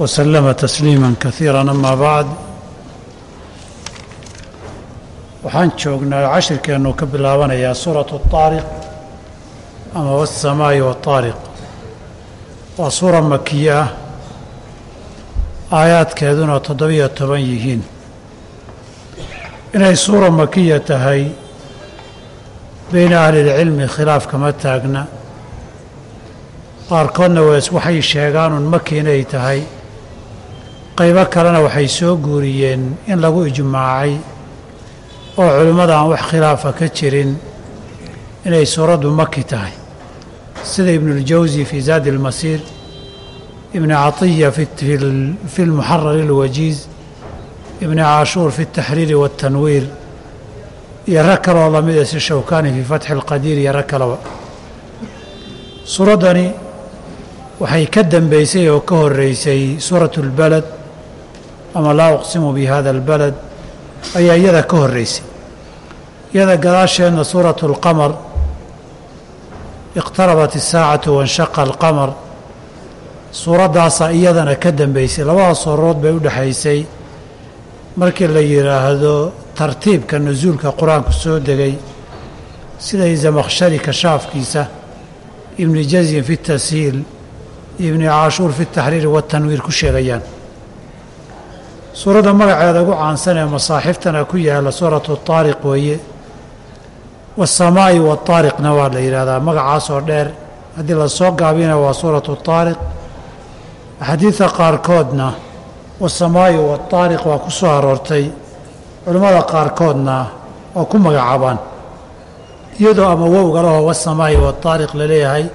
وسلم تسليما كثيرا أما بعد waxaan joognaa cashirkeennu ka bilaabanayaa suuratu taariq ama wasamaa'i waataariq waa suura makiye ah aayaadkeeduna toddobiyo toban yihiin inay suura makiya tahay beyna ahlilcilmi khilaaf kama taagna qaarkoodna waxay sheegaanun maki inay tahay qaybo kalena waxay soo guuriyeen in lagu ijmaacay oo culimmada aan wax khilaafa ka jirin inay suuraddu maki tahay. Sida ibnuuljawsi fii zaadi almasiir ibni catiya fi lmuxarar alwajiiz ibni caashuur fi altaxriiri waaltanwiir iyo rag kaleoo lamida ah si shawkaani fii fatxi alqadiir iyo rag kaleba suuraddani waxay ka dambaysay oo ka horreysay suuratu اlbaled ama laa uqsimu bi hada اlbalad ayaa iyada ka horreysay. Iyada gadaasheedna suuratu اlqamar iqtarabat isaacatu wanshaqa alqamar suuraddaasaa iyadana ka dambeysay labada suuradood bay u dhexaysay markii la yidhaahdo tartiibka nusuulka qur'aanku soo degay siday zamakhshari kashaafkiisa ibni jazyin fi tashiil ibni caashuur fi taxriiri watanwiir ku sheegayaan suuradda magaceeda ugu caansan ee masaaxiftana ku yaalla suuratu taariq weeye. Wasamaa'i wataariqna waa la yidhaahdaa. Magacaasoo dheer haddii la soo gaabina waa suuratu taariq. Axaadiidta qaarkoodna wasamaa'i wataariq waa ku soo aroortay. Culimmada qaarkoodna waa ku magacaabaan. Iyadoo ama wowga lahoo wasamaa'i wataariq la leeyahay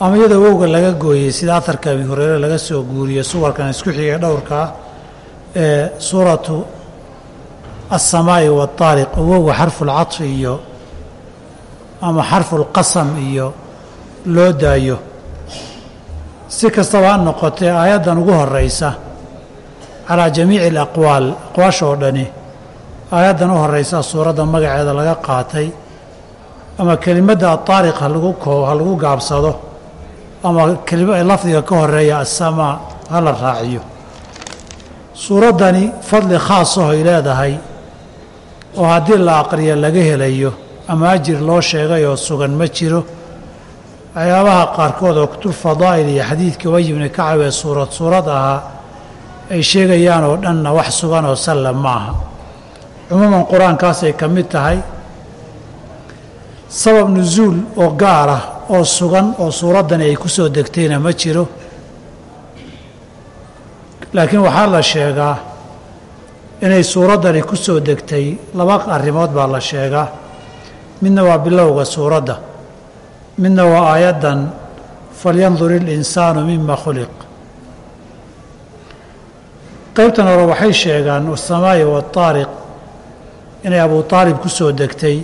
ama iyadoo wowga laga gooyey sida aharka abi hureyre laga soo guuriyey suwarkan isku xigay dhowrkaa ee suuratu aلsamaa'i waاطaariq oo wowga xarfu اlcaطfi iyo ama xarfu اlqasam iyo loo daayo si kastaba ha noqotee aayaddan ugu horeysa calaa jamiici اlaqwaal aqwaasha oo dhani aayaddan u horeysa suuradda magaceeda laga qaatay ama kelimadda aطaariq halagu koo ha lagu gaabsado ama kelima lafdiga ka horeeya aلsamaa ha la raaciyo suuraddani fadli khaasaho ay leedahay oo haddii la aqriyo laga helayo ama ajir loo sheegay oo sugan ma jiro waxyaabaha qaarkood oo kutub fadaa'il iyo xadiidkii ubay ibni kacab ee suurad suurad ahaa ay sheegayaan oo dhanna wax sugan oo salla ma aha. Cumuuman qur'aankaasay ka mid tahay sabab nusuul oo gaar ah oo sugan oo suuraddani ay ku soo degtayna ma jiro laakiin waxaa la sheegaa inay suuraddani ku soo degtay laba arrimood baa la sheegaa. Midna waa bilowga suuradda midna waa aayaddan falyandur ilinsaanu mima khuliq. Qaybtan hore waxay sheegaan wasamaa'i waataariq inay abuu taalib ku soo degtay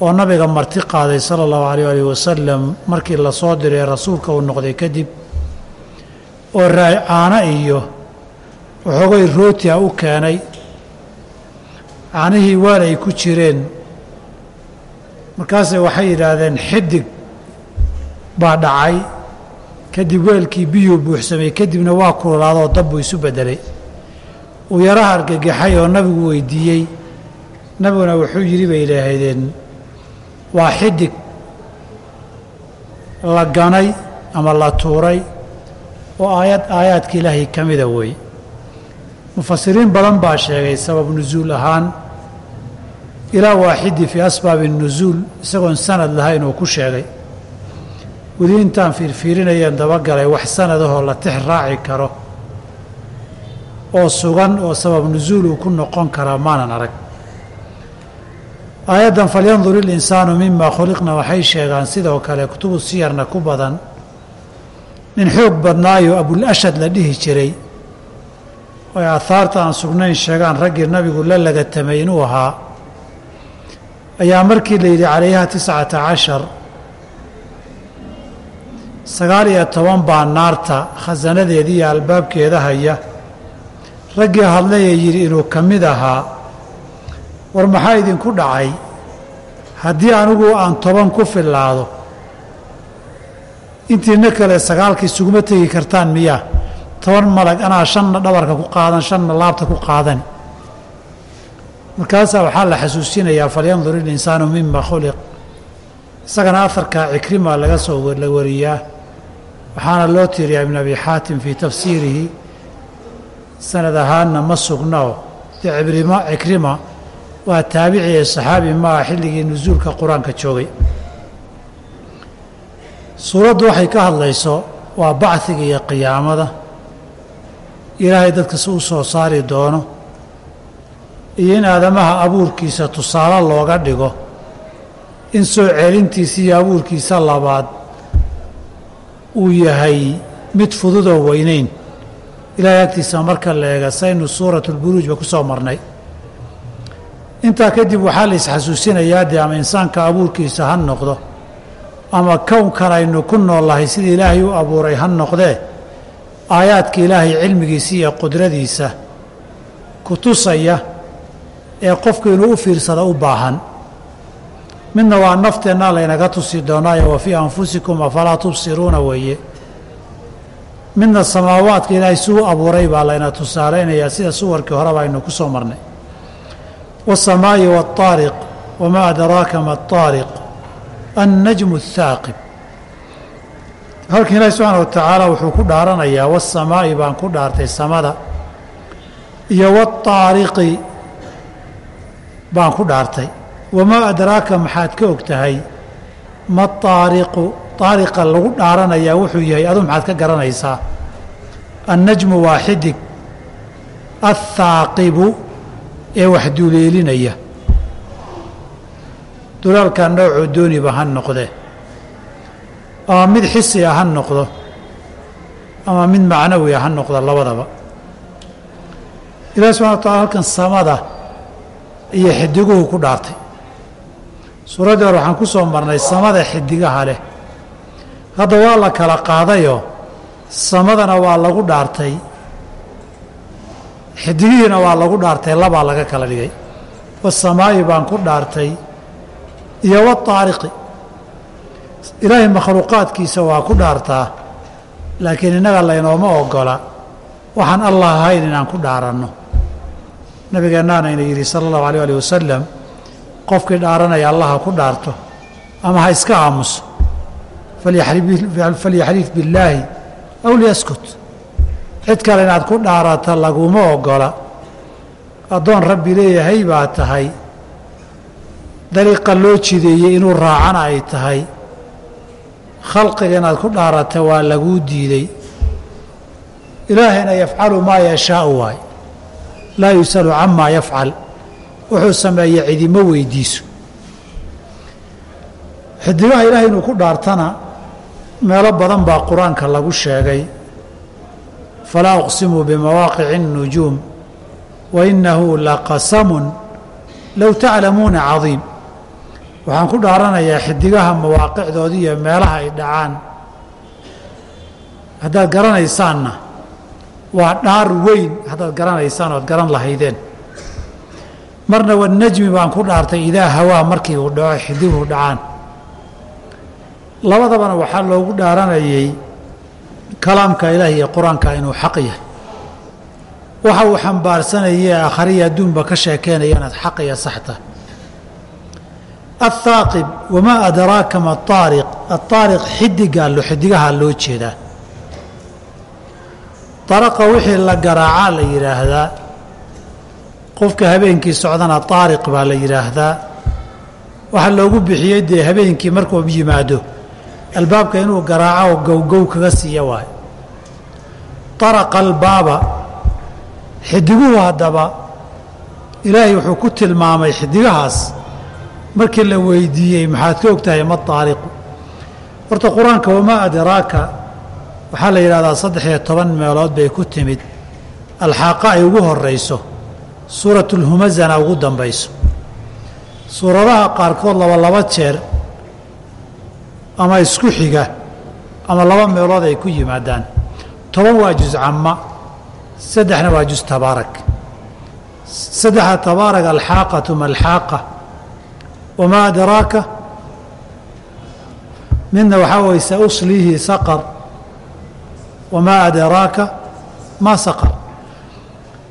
oo nabiga marti qaaday sala allahu alayh alih wasalam markii la soo diray rasuulka uu noqday kadib oo caano iyo waxoogay rooti a u keenay. Caanihii weel ay ku jireen. Markaase waxay yidhaahdeen xidig baa dhacay. Kadib weelkii biyuu buuxsamay kadibna waa kululaadoo dab buu isu beddelay. Uu yaraha argagaxay oo nabigu weydiiyey. Nabiguna wuxuu yidhi bay yidhaahdeen waa xidig la ganay ama la tuuray oo aayad aayaadka ilaahay ka mida weeye mufasiriin badan baa sheegay sabab nusuul ahaan. Ilaa waaxidi fii asbaabi nusuul isagoon sanad lahayn uu ku sheegay. Weli intaan fiirfiirinayeen dabagalay wax sanadahoo la tix raaci karo. Oo sugan oo sabab nusuul uu ku noqon karaa maanan arag. Aayaddan falyandur ilinsaanu mima khuliqna waxay sheegaan sidoo kale kutubu siyarna ku badan nin xoog badnaayo abulashad la dhihi jiray. Oy aahaarta aan sugnayn sheegaan raggii nabigu la lagatamay inuu ahaa. Ayaa markii la yidhi calayha tiscata cashar. Sagaal iyo toban baa naarta khasanadeeda iyo albaabkeeda haya. Raggii hadlayee yidhi inuu ka mid ahaa. War maxaa idinku dhacay? Haddii anigu aan toban ku fillaado intiina kale sagaalka isuguma tegi kartaan miyaa toban malag anaa shanna dhabarka ku qaadan shanna laabta ku qaadani markaasaa waxaa la xasuusinayaa falyandur ilinsaanu mima khuliq. Isagana aharkaa cikrima laga soo la wariyaa. Waxaana loo tiiriyaa ibn abi xaatim fii tafsiirihi. Sanad ahaanna ma sugnao cibrima cikrima waa taabici ee saxaabi maaha xilligii nusuulka qur'aanka joogay suuraddu waxay ka hadlayso waa bachiga iyo qiyaamada. Ilaahay dadka u soo saari doono iyo in aadamaha abuurkiisa tusaale looga dhigo in soo ceelintiisa iyo abuurkiisa labaad uu yahay mid fududoo weynayn ilaahay agtiisa marka la eega saynu suuratulburuujba ku soo marnay. Intaa kadib waxaa la isxasuusinayaa dee ama insaanka abuurkiisa ha noqdo ama kownkan aynu ku noolahay sida ilaahay u abuuray ha noqdee? Aayaadka ilaahay cilmigiisa iyo qudradiisa ku tusaya ee qofku inuu u fiirsada u baahan. Midna waa nafteenna laynaga tusi doonaayo wa fii anfusikum afalaa tubsiruuna weeye. Midna samaawaadka ilaahay suu abuuray baa layna tusaalaynayaa sida suwarkii horeba aynu ku soo marnay. Wasamaayi waaariq wamaa adraaka ma aariq annajmu الthaaqib halkan ilaahi subxaana wa tacaala wuxuu ku dhaaranayaa wasamaa'i baan ku dhaartay samada iyo waاطaariqi baan ku dhaartay wamaa adraaka maxaad ka og tahay ma aariqu aariqa lagu dhaaranayaa wuxuu yahay adu maxaad ka garanaysaa annajmu waa xidig athaaqibu ee wax duleelinaya dulaalkaa noocoo dooniba ha noqde ama mid xisiga ha noqdo ama mid macnawiga ha noqdo labadaba. Ilahi subxana wa taala halkan samada iyo xidiguhu ku dhaartay. Suuraddii hore waxaan ku soo marnay samada xidigaha leh. Hadda waa la kala qaadayoo samadana waa lagu dhaartay. Xidigihiina waa lagu dhaartay labaa laga kala dhigay. Wasamaa'i baan ku dhaartay iyo wataariqi ilaahay makhluuqaadkiisa waa ku dhaartaa laakiin innaga laynooma ogola waxaan allah ahayn inaan ku dhaaranno. Nabigeennaana ina yidhi sala allahu alay alih wasalam qofkii dhaaranaya allaha ku dhaarto ama ha iska aamuso falyaxlif billaahi aw liyaskut cid kale inaad ku dhaarata laguma ogola addoon rabbi leeyahay baa tahay dariiqa loo jideeyey inuu raacana ay tahay. Khalqiga inaad ku dhaarata waa laguu diiday ilaahayna yafcalu maa yashaau waay. Laa yusalu camaa yafcal. Wuxuu sameeye cidimo weydiiso xidigaha ilaahay inuu ku dhaartana meelo badan baa qur'aanka lagu sheegay. Falaa uqsimu bimawaaqici الnujuum wainahu laqasamun low taclamuuna cadiim waxaan ku dhaaranayaa xidigaha mawaaqicdooda iyo meelaha ay dhacaan. Haddaad garanaysaanna waa dhaar weyn haddaad garanaysaan ood garan lahaydeen. Marna wanajmi baan ku dhaartay idaa hawaa markii uu dhaco xidiguhu dhacaan. Labadabana waxaa loogu dhaaranayay kalaamka ilaah iyo qur'aanka inuu xaq yahay. Waxa uu xambaarsanayee akhriya adduunba ka sheekeynaya inaad xaq iyo saxta athaaqib wamaa adraaka ma aariq aaariq xidigaa lo xidigaha loo jeedaa daraqa wixii la garaacaa la yidhaahdaa qofka habeenkii socdana aariq baa la yidhaahdaa waxaa loogu bixiyey dee habeenkii markuu yimaado albaabka inuu garaaco oo gowgow kaga siiya waayo araqa albaaba xidiguhu haddaba ilaahay wuxuu ku tilmaamay xidigahaas markii la weydiiyey maxaad ka og tahay ma aariqu horta qur'aanka wamaa adraaka waxaa la yidhahdaa saddex iyo toban meelood bay ku timid. Alxaaqa ay ugu horayso suuratulhumazana ugu dambayso. Suuradaha qaarkood laba laba jeer ama isku xiga ama laba meelood ay ku yimaadaan. Toban waa juz camma saddexna waa juz tabaarak. Saddexa tabaarak alxaaqatu malxaaqa wamaa adraaka midna waxaa weye sauslihi saqar wamaa adraaka maa saqar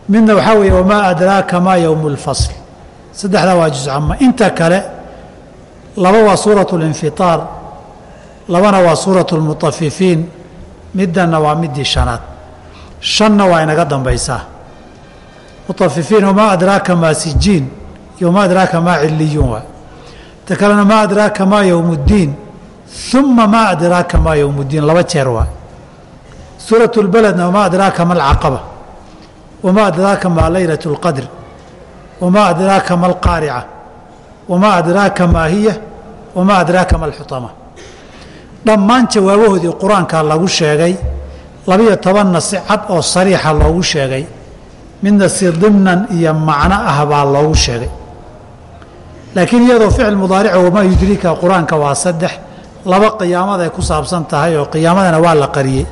midna waxaa weeye wamaa adraaka maa yowmu اlfasl saddexdaa waa juscama inta kale laba waa suuraة اlinfiطaar labana waa suuraة اlmuطafifiin middanna waa midii shanaad shanna waa inaga dambaysaa muطafifiin wamaa adraaka maa sijiin iyo wamaa adraaka maa ciliyuun waa ta kalena maa adraaka maa yowm اddiin uma maa adraaka maa yowm اddiin laba jeer waa suuraة اlbeledna wamaa adraaka ma alcaqaba wamaa adraaka maa laylaة اlqadr wamaa adraaka ma alqaarica wamaa adraaka maa hiya wamaa adraaka ma alxutama dhammaan jawaabahoodii qur-aankaa lagu sheegay labiyo tobanna si cad oo sariixa loogu sheegay midna si dimnan iyo macno ah baa loogu sheegay laakiin iyadoo ficil mudaarico wamaa yudriika qur'aanka waa saddex. Laba qiyaamaday ku saabsan tahay oo qiyaamadana waa la qariyey.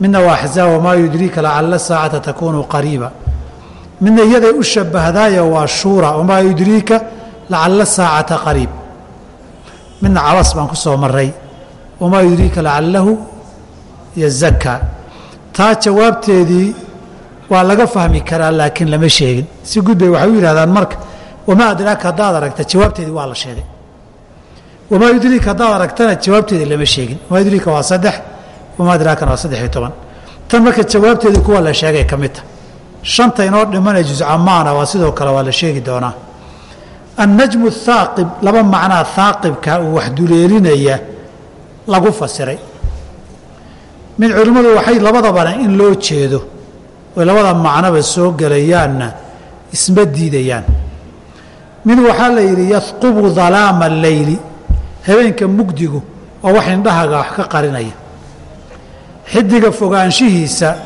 Midna waa axzaab wamaa yudriika lacalla saacata takuunu qariiba. Midna iyaday u shabahdaayo waa shuura wamaa yudriika lacalla saacata qariib. Midna cabas baan ku soo maray wamaa yudriika lacalahu yazakaa taa jawaabteedii waa laga fahmi karaa laakiin lama sheegin. Si gudbay waxay u yidhahdaan marka wamaa adraaka haddaad aragta jawaabteedii waa la sheegay wamaa yudriika haddaad aragtana jawaabteedii lama sheegin wamaa yudriika waa saddex wamaa adraakana waa saddex iyo toban tan marka jawaabteedii kuwa la sheegay ka mid ta shanta inoo dhimanee juscamaana waa sidoo kale waa la sheegi doonaa annajmu thaaqib laba macnaa haaqibka uu wax duleelinaya lagu fasiray mid culimmadu waxay labadabana in loo jeedo oy labada macnoba soo gelayaanna isma diidayaan mid waxaa la yidhi yahqubu dalaama alleyli habeenka mugdigu oo wax indhahaga wax ka qarinaya. Xidiga fogaanshihiisa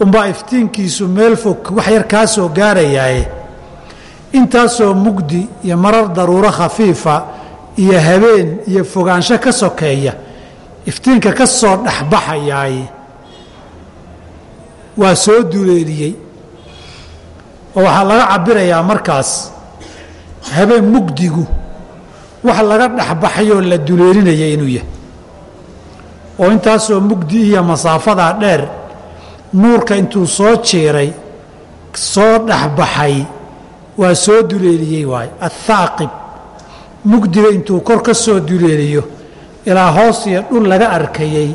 unbaa iftiinkiisu meel fog wax yar kaa gaarayaaye. Intaasoo mugdi iyo marar daruuro khafiifa iyo habeen iyo fogaansho ka sokeeya iftiinka ka soo dhexbaxayaaye. Waa soo duleeliyey oo waxaa laga cabirayaa markaas habeen mugdigu wax laga dhexbaxayoo la duleelinaya inuu yahay. Oo intaasoo mugdi iyo masaafadaa dheer nuurka intuu soo jiiray soo dhexbaxay waa soo duleeliyey waaye athaaqib mugdiga intuu kor ka soo duleeliyo ilaa hoos iyo dhul laga arkayey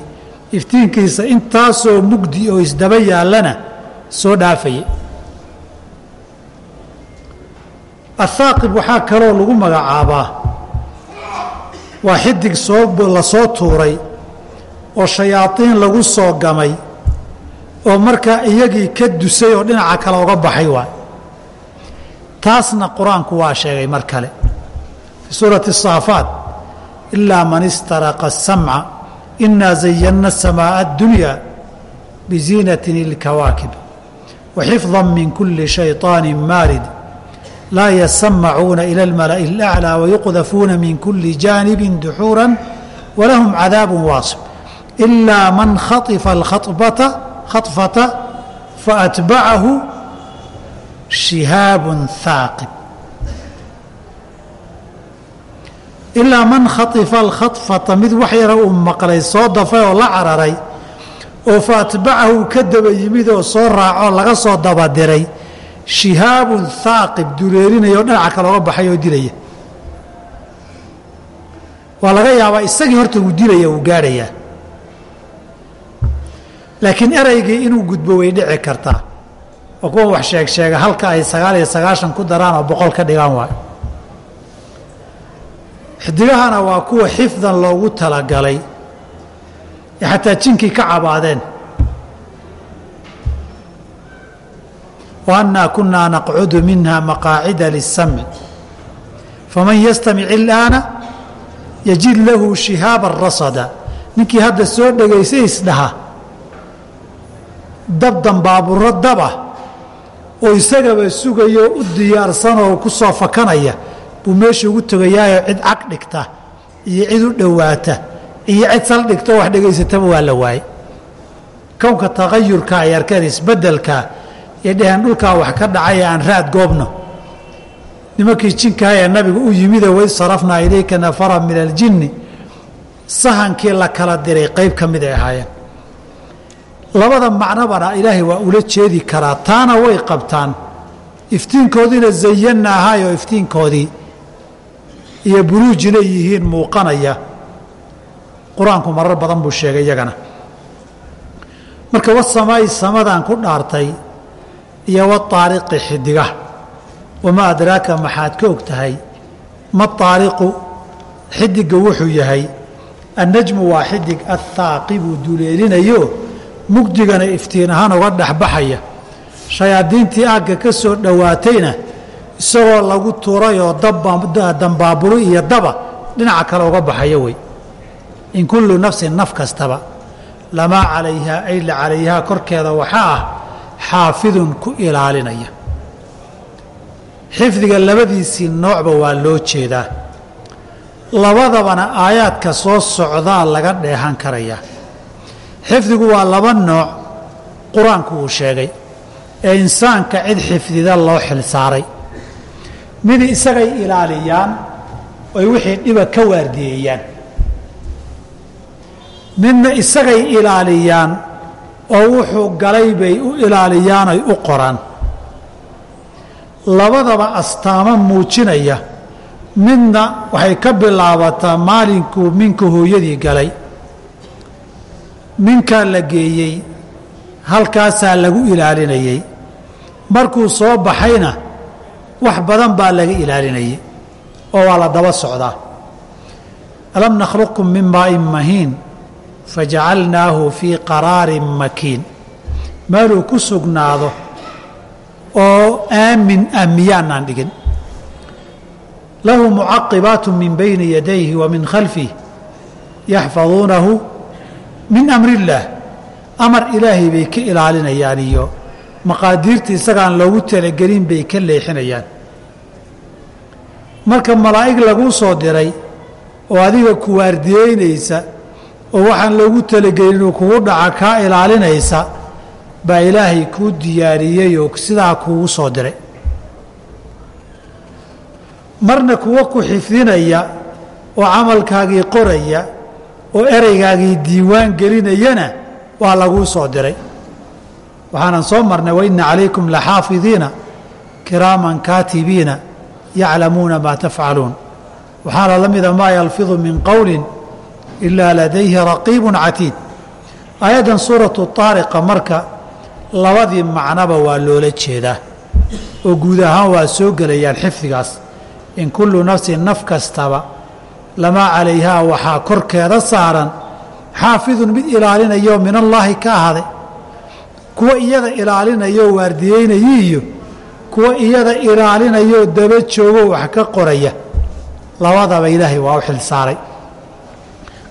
iftiinkiisa intaasoo mugdi oo isdaba yaallana soo dhaafayay asaaqib waxaa kaloo lagu magacaabaa waa xidig soo la soo tuuray oo shayaadiin lagu soo gamay oo markaa iyagii ka dusay oo dhinaca kale oga baxay waay taasna qur'aanku waa sheegay mar kale fii suurati saafaat ilaa man istaraqa asamca inaa zayanna samaaa addunya biziinatin ilkawaakib wa xifdan min kulli shayطaanin maalid laa yasamacuuna ila almala'i alaclaa wayuqdafuuna min kuli jaanibin duxuuran walahum cadaabun waasib ilaa man khaifa alkhabata khafata faatbacahu shihaabun haaqib ilaa man khaifa alkhafata mid wax yara uu maqlay soo dafay oo la cararay oo faatbacahu ka daba yimid oo soo raacoo laga soo dabadiray shihaabun haaqib duleelinaya oo dhinaca kale oga baxay oo dilaya. Waa laga yaabaa isagii horta uu dilaya uu gaadhayaa laakiin eraygii inuu gudbo way dhici kartaa. Oo kuwa wax sheeg sheega halka ay sagaal iyo sagaashan ku daraan oo boqol ka dhigaan waayo xidigahana waa kuwa xifdan loogu talagalay. Ee xataa jinkii ka cabaadeen annaa kunnaa naqcudu minha maqaacida liلsamci faman yastamic ilaana yajid lahu shihaaba rasada ninkii hadda soo dhegaysay isdhaha dabdan baaburro dabah oo isagaba sugayo u diyaarsanoo ku soo fakanaya buu meesha ugu tegayaayoo cid cag dhigta iyo cid u dhowaata iyo cid sal dhigta oo wax dhegaysataba waa la waayey kownka tagayurka ay arkeen isbeddelka iyo dheheen dhulkaa wax ka dhacay aan raad goobno. Nimankii jinkaha ee nabiga u yimide waid sarafnaa ilayka nafara min aljinni. Sahankii la kala diray qayb ka mid ay ahaayeen. Labada macnobana ilaahay waa ula jeedi karaa taana way qabtaan. Iftiinkoodiina zayanna ahaayoo iftiinkoodii iyo buruujina yihiin muuqanaya. Qur'aanku marar badan buu sheegay iyagana. Marka wasamaa'i samadaan ku dhaartay iyo wataariqi xidiga. Wamaa adraaka maxaad ka og tahay ma taariqu xidigga wuxuu yahay annajmu waa xidig athaaqibu duleelinayo mugdigana iftiin ahaan uga dhexbaxaya shayaadiintii aagga ka soo dhowaatayna isagoo lagu tuurayoo dambaabulu iyo daba dhinaca kale uga baxaya wey. In kullu nafsin naf kastaba. Lamaa calayhaa ay la calayhaa korkeeda waxaa ah xaafidun ku ilaalinaya. Xifdiga labadiisii noocba waa loo jeedaa. Labadabana aayaadka soo socdaa laga dheehan karaya. Xifdigu waa laba nooc qur'aanku uu sheegay ee insaanka cid xifdida loo xilsaaray mid isagay ilaaliyaan oy wixii dhiba ka waardiyeeyaan midna isagay ilaaliyaan oo wuxuu galay bay u ilaaliyaan ay u qoraan. Labadaba astaamo muujinaya midna waxay ka bilaabataa maalinkuu minka hooyadii galay. Minkaa la geeyey halkaasaa lagu ilaalinayey. Markuu soo baxayna wax badan baa laga ilaalinayay oo waa la daba socdaa. Alam nakhluqkum min maa'in mahiin fajacalnaahu fii qaraarin makiin meeluu ku sugnaado oo aamin ah miyaanaan dhigin lahu mucaqibaatu min bayni yadayhi wa min khalfih yaxfaduunahu min amri illaah amar ilaahay bay ka ilaalinayaan iyo maqaadiirta isagaan loogu talagelin bay ka leexinayaan marka malaa'ig laguu soo diray oo adiga ku waardiyeynaysa oo waxaan loogu talagelin inuu kugu dhaca kaa ilaalinaysa baa ilaahay kuu diyaariyey oo sidaa kuugu soo diray. Marna kuwa ku xifdinaya oo camalkaagii qoraya oo ereygaagii diiwaan gelinayana waa laguu soo diray. Waxaanan soo marnay waina calaykum laxaafidiina kiraaman kaatibiina yaclamuuna maa tafcaluun. Waxaana la mida maa yalfidu min qowlin ilaa ladayhi raqiibun catiid aayaddan suuratu taariqa marka labadii macnoba waa loola jeedaa oo guud ahaan waa soo gelayaan xifdigaas in kullu nafsin naf kastaba lamaa calayhaa waxaa korkeeda saaran xaafidun mid ilaalinayo min allaahi ka ahaaday kuwa iyada ilaalinayoo waardiyeynaya iyo kuwa iyada ilaalinayoo daba joogoo wax ka qoraya labadaba ilaahay waa u xilsaaray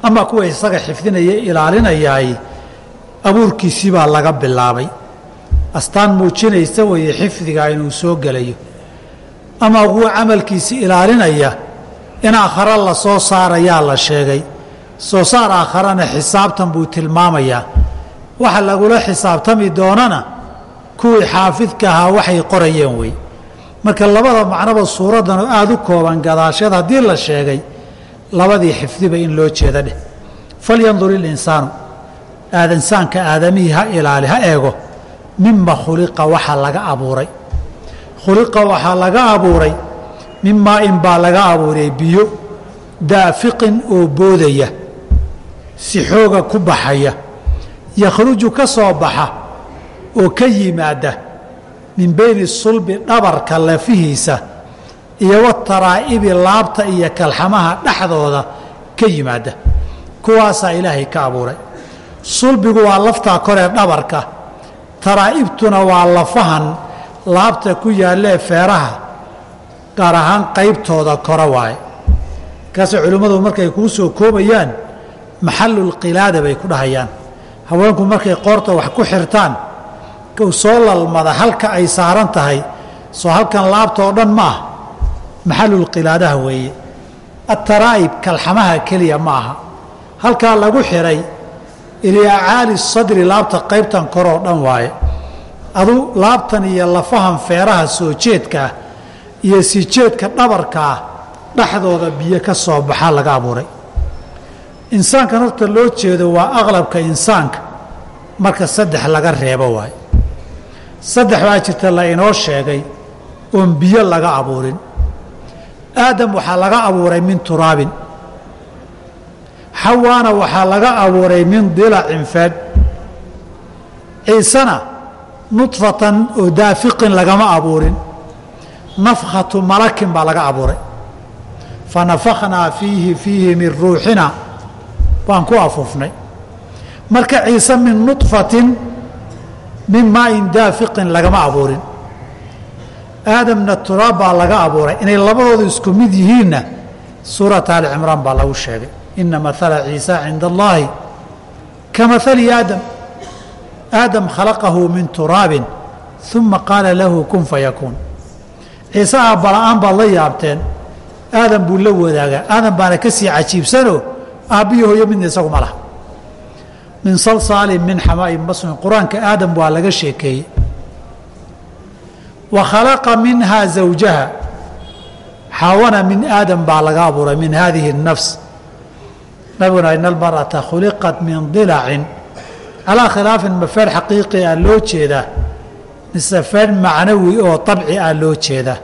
ama kuwa isaga xifdinaya ilaalinayaay abuurkiisii baa laga bilaabay. Astaan muujinaysa weeye xifdigaa inuu soo gelayo. Ama kuwa camalkiisi ilaalinaya in aakhare la soo saarayaa la sheegay. Soo saar aakharena xisaabtan buu tilmaamayaa. Waxa lagula xisaabtami doonana kuwii xaafidka ahaa waxay qorayeen wey. Marka labada macnoba suuraddan oo aada u kooban gadaasheed haddii la sheegay labadii xifdiba in loo jeeda dheh. Falyandur ilinsaanu aadansaanka aadamihii ha ilaali ha eego mima khuliqa waxa laga abuuray. Khuliqa waxaa laga abuuray min maa-in baa laga abuuray biyo daafiqin oo boodaya si xooga ku baxaya yakhruju ka soo baxa oo ka yimaada min bayni sulbi dhabarka lafihiisa iyo wataraa'ibi laabta iyo kalxamaha dhexdooda ka yimaada kuwaasaa ilaahay ka abuuray. Sulbigu waa laftaa koree dhabarka taraa'ibtuna waa lafahan laabta ku yaallee feeraha gaar ahaan qaybtooda kore waaye. Markaase culimmadu markay kuu soo koobayaan maxallulqilaada bay ku dhahayaan. Haweenku markay qoorta wax ku xirtaan soo lalmada halka ay saaran tahay soo halkan laabta oo dhan ma ah maxallulqilaadaha weeye. Ataraa'ib kalxamaha keliya ma aha. Halkaa lagu xiray ilaacaali sadri laabta qaybtan kore oo dhan waaye. Adu laabtan iyo lafahan feeraha soo jeedkaah iyo sii jeedka dhabarkaah dhexdooda biyo ka soo baxaa laga abuuray. Insaankan horta loo jeedo waa aqlabka insaanka. Marka saddex laga reebo waayo saddex baa jirta la inoo sheegay oon biyo laga abuurin aadam waxaa laga abuuray min turaabin. Xawaana waxaa laga abuuray min dilacin faad. Ciisena nudfatan oo daafiqin lagama abuurin. Nafkhatu malakin baa laga abuuray. Fanafakhnaa fiihi fiihi min ruuxina. Waan ku afuufnay. Marka ciise min nudfatin min maain daafiqin lagama abuurin aadamna turaab baa laga abuuray. Inay labadoodu isku mid yihiinna suurata ali cimraan baa lagu sheegay. Ina maala ciisa cinda allaahi ka maali aadam. Aadam khalaqahu min turaabin uma qaala lahu kun fayakuun ciise aabbala'aan baad la yaabteen. Aadam buu la wadaagaa. Aadam baana ka sii cajiibsanoo aabbiyo hooyo midna isagu ma laha. Min salsaalin min xamaa'in masnuun qur'aanka aadam waa laga sheekeeyey wa khalaqa minhaa zawjaha xaawana min aadam baa laga abuuray min haadihi الnafs nabiguna ina almar'ata khuliqat min dilacin calaa khilaafin mafeer xaqiiqi ah loo jeedaa mise feer macnawi oo طabci ah loo jeedaa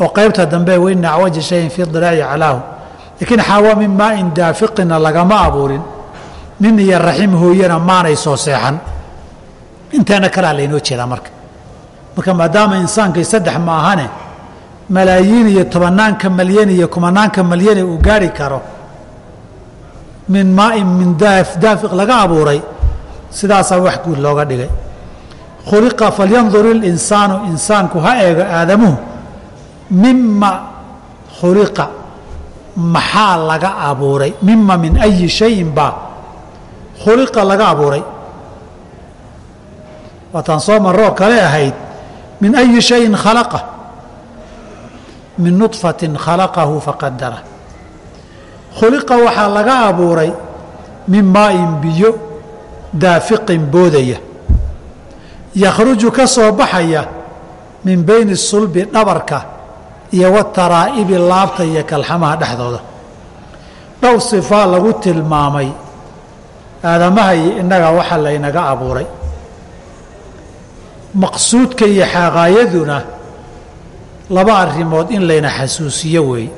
oo qaybta dambe waina acwaja shayin fii dilaaci calaahu laakiin xaawa min maain daafiqina lagama abuurin nin iyo raxim hooyana maanay soo seexan inteena kalea laynoo jeedaa marka marka maadaama insaankay saddex ma ahane malaayiin iyo tobanaanka malyan iyo kumanaanka malyane uu gaari karo min maain min daafiq laga abuuray sidaasaa wax guud looga dhigay. Khuliqa falyandur ilinsaanu insaanku ha eego aadamuhu mima khuliqa maxaa laga abuuray? Mima min ayi shayin baa khuliqa laga abuuray. Waataan soo maroo kale ahayd min ayi shayin khalaqa min nudfatin khalaqahu faqadara khuliqa waxaa laga abuuray min maain biyo daafiqin boodaya yakhruju ka soo baxaya min bayni sulbi dhabarka iyo wataraa'ibi laabta iyo kalxamaha dhexdooda dhowr sifaa lagu tilmaamay aadamaha iyo innaga waxa laynaga abuuray maqsuudka iyo xaqaayaduna laba arrimood in layna xasuusiyo weeye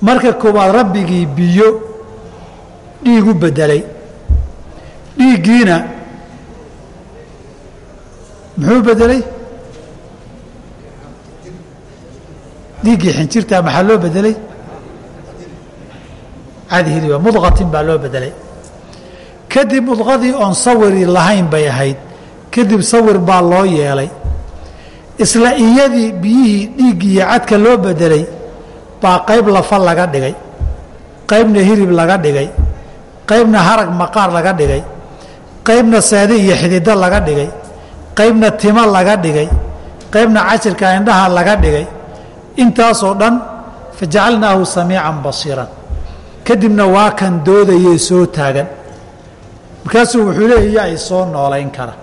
marka koowaad rabbigii biyo dhiig u beddelay. Dhiiggiina muxuu beddelay? Dhiiggii xinjirtaa maxaa loo beddelay? Cadhiliba mudqatin baa loo beddelay. Kadib mudqadii oon sawiri lahayn bay ahayd kadib sawir baa loo yeelay isla iyadii biyihii dhiiggii iyo cadka loo bedelay baa qayb lafa laga dhigay qaybna hirib laga dhigay qaybna harag maqaar laga dhigay qaybna saade iyo xidido laga dhigay qaybna timo laga dhigay qaybna cashirka indhaha laga dhigay. Intaasoo dhan fajacalnaahu samiican basiiran. Kadibna waa kan doodayee soo taagan. Markaasuu wuxuu leeya yaa i soo noolayn kara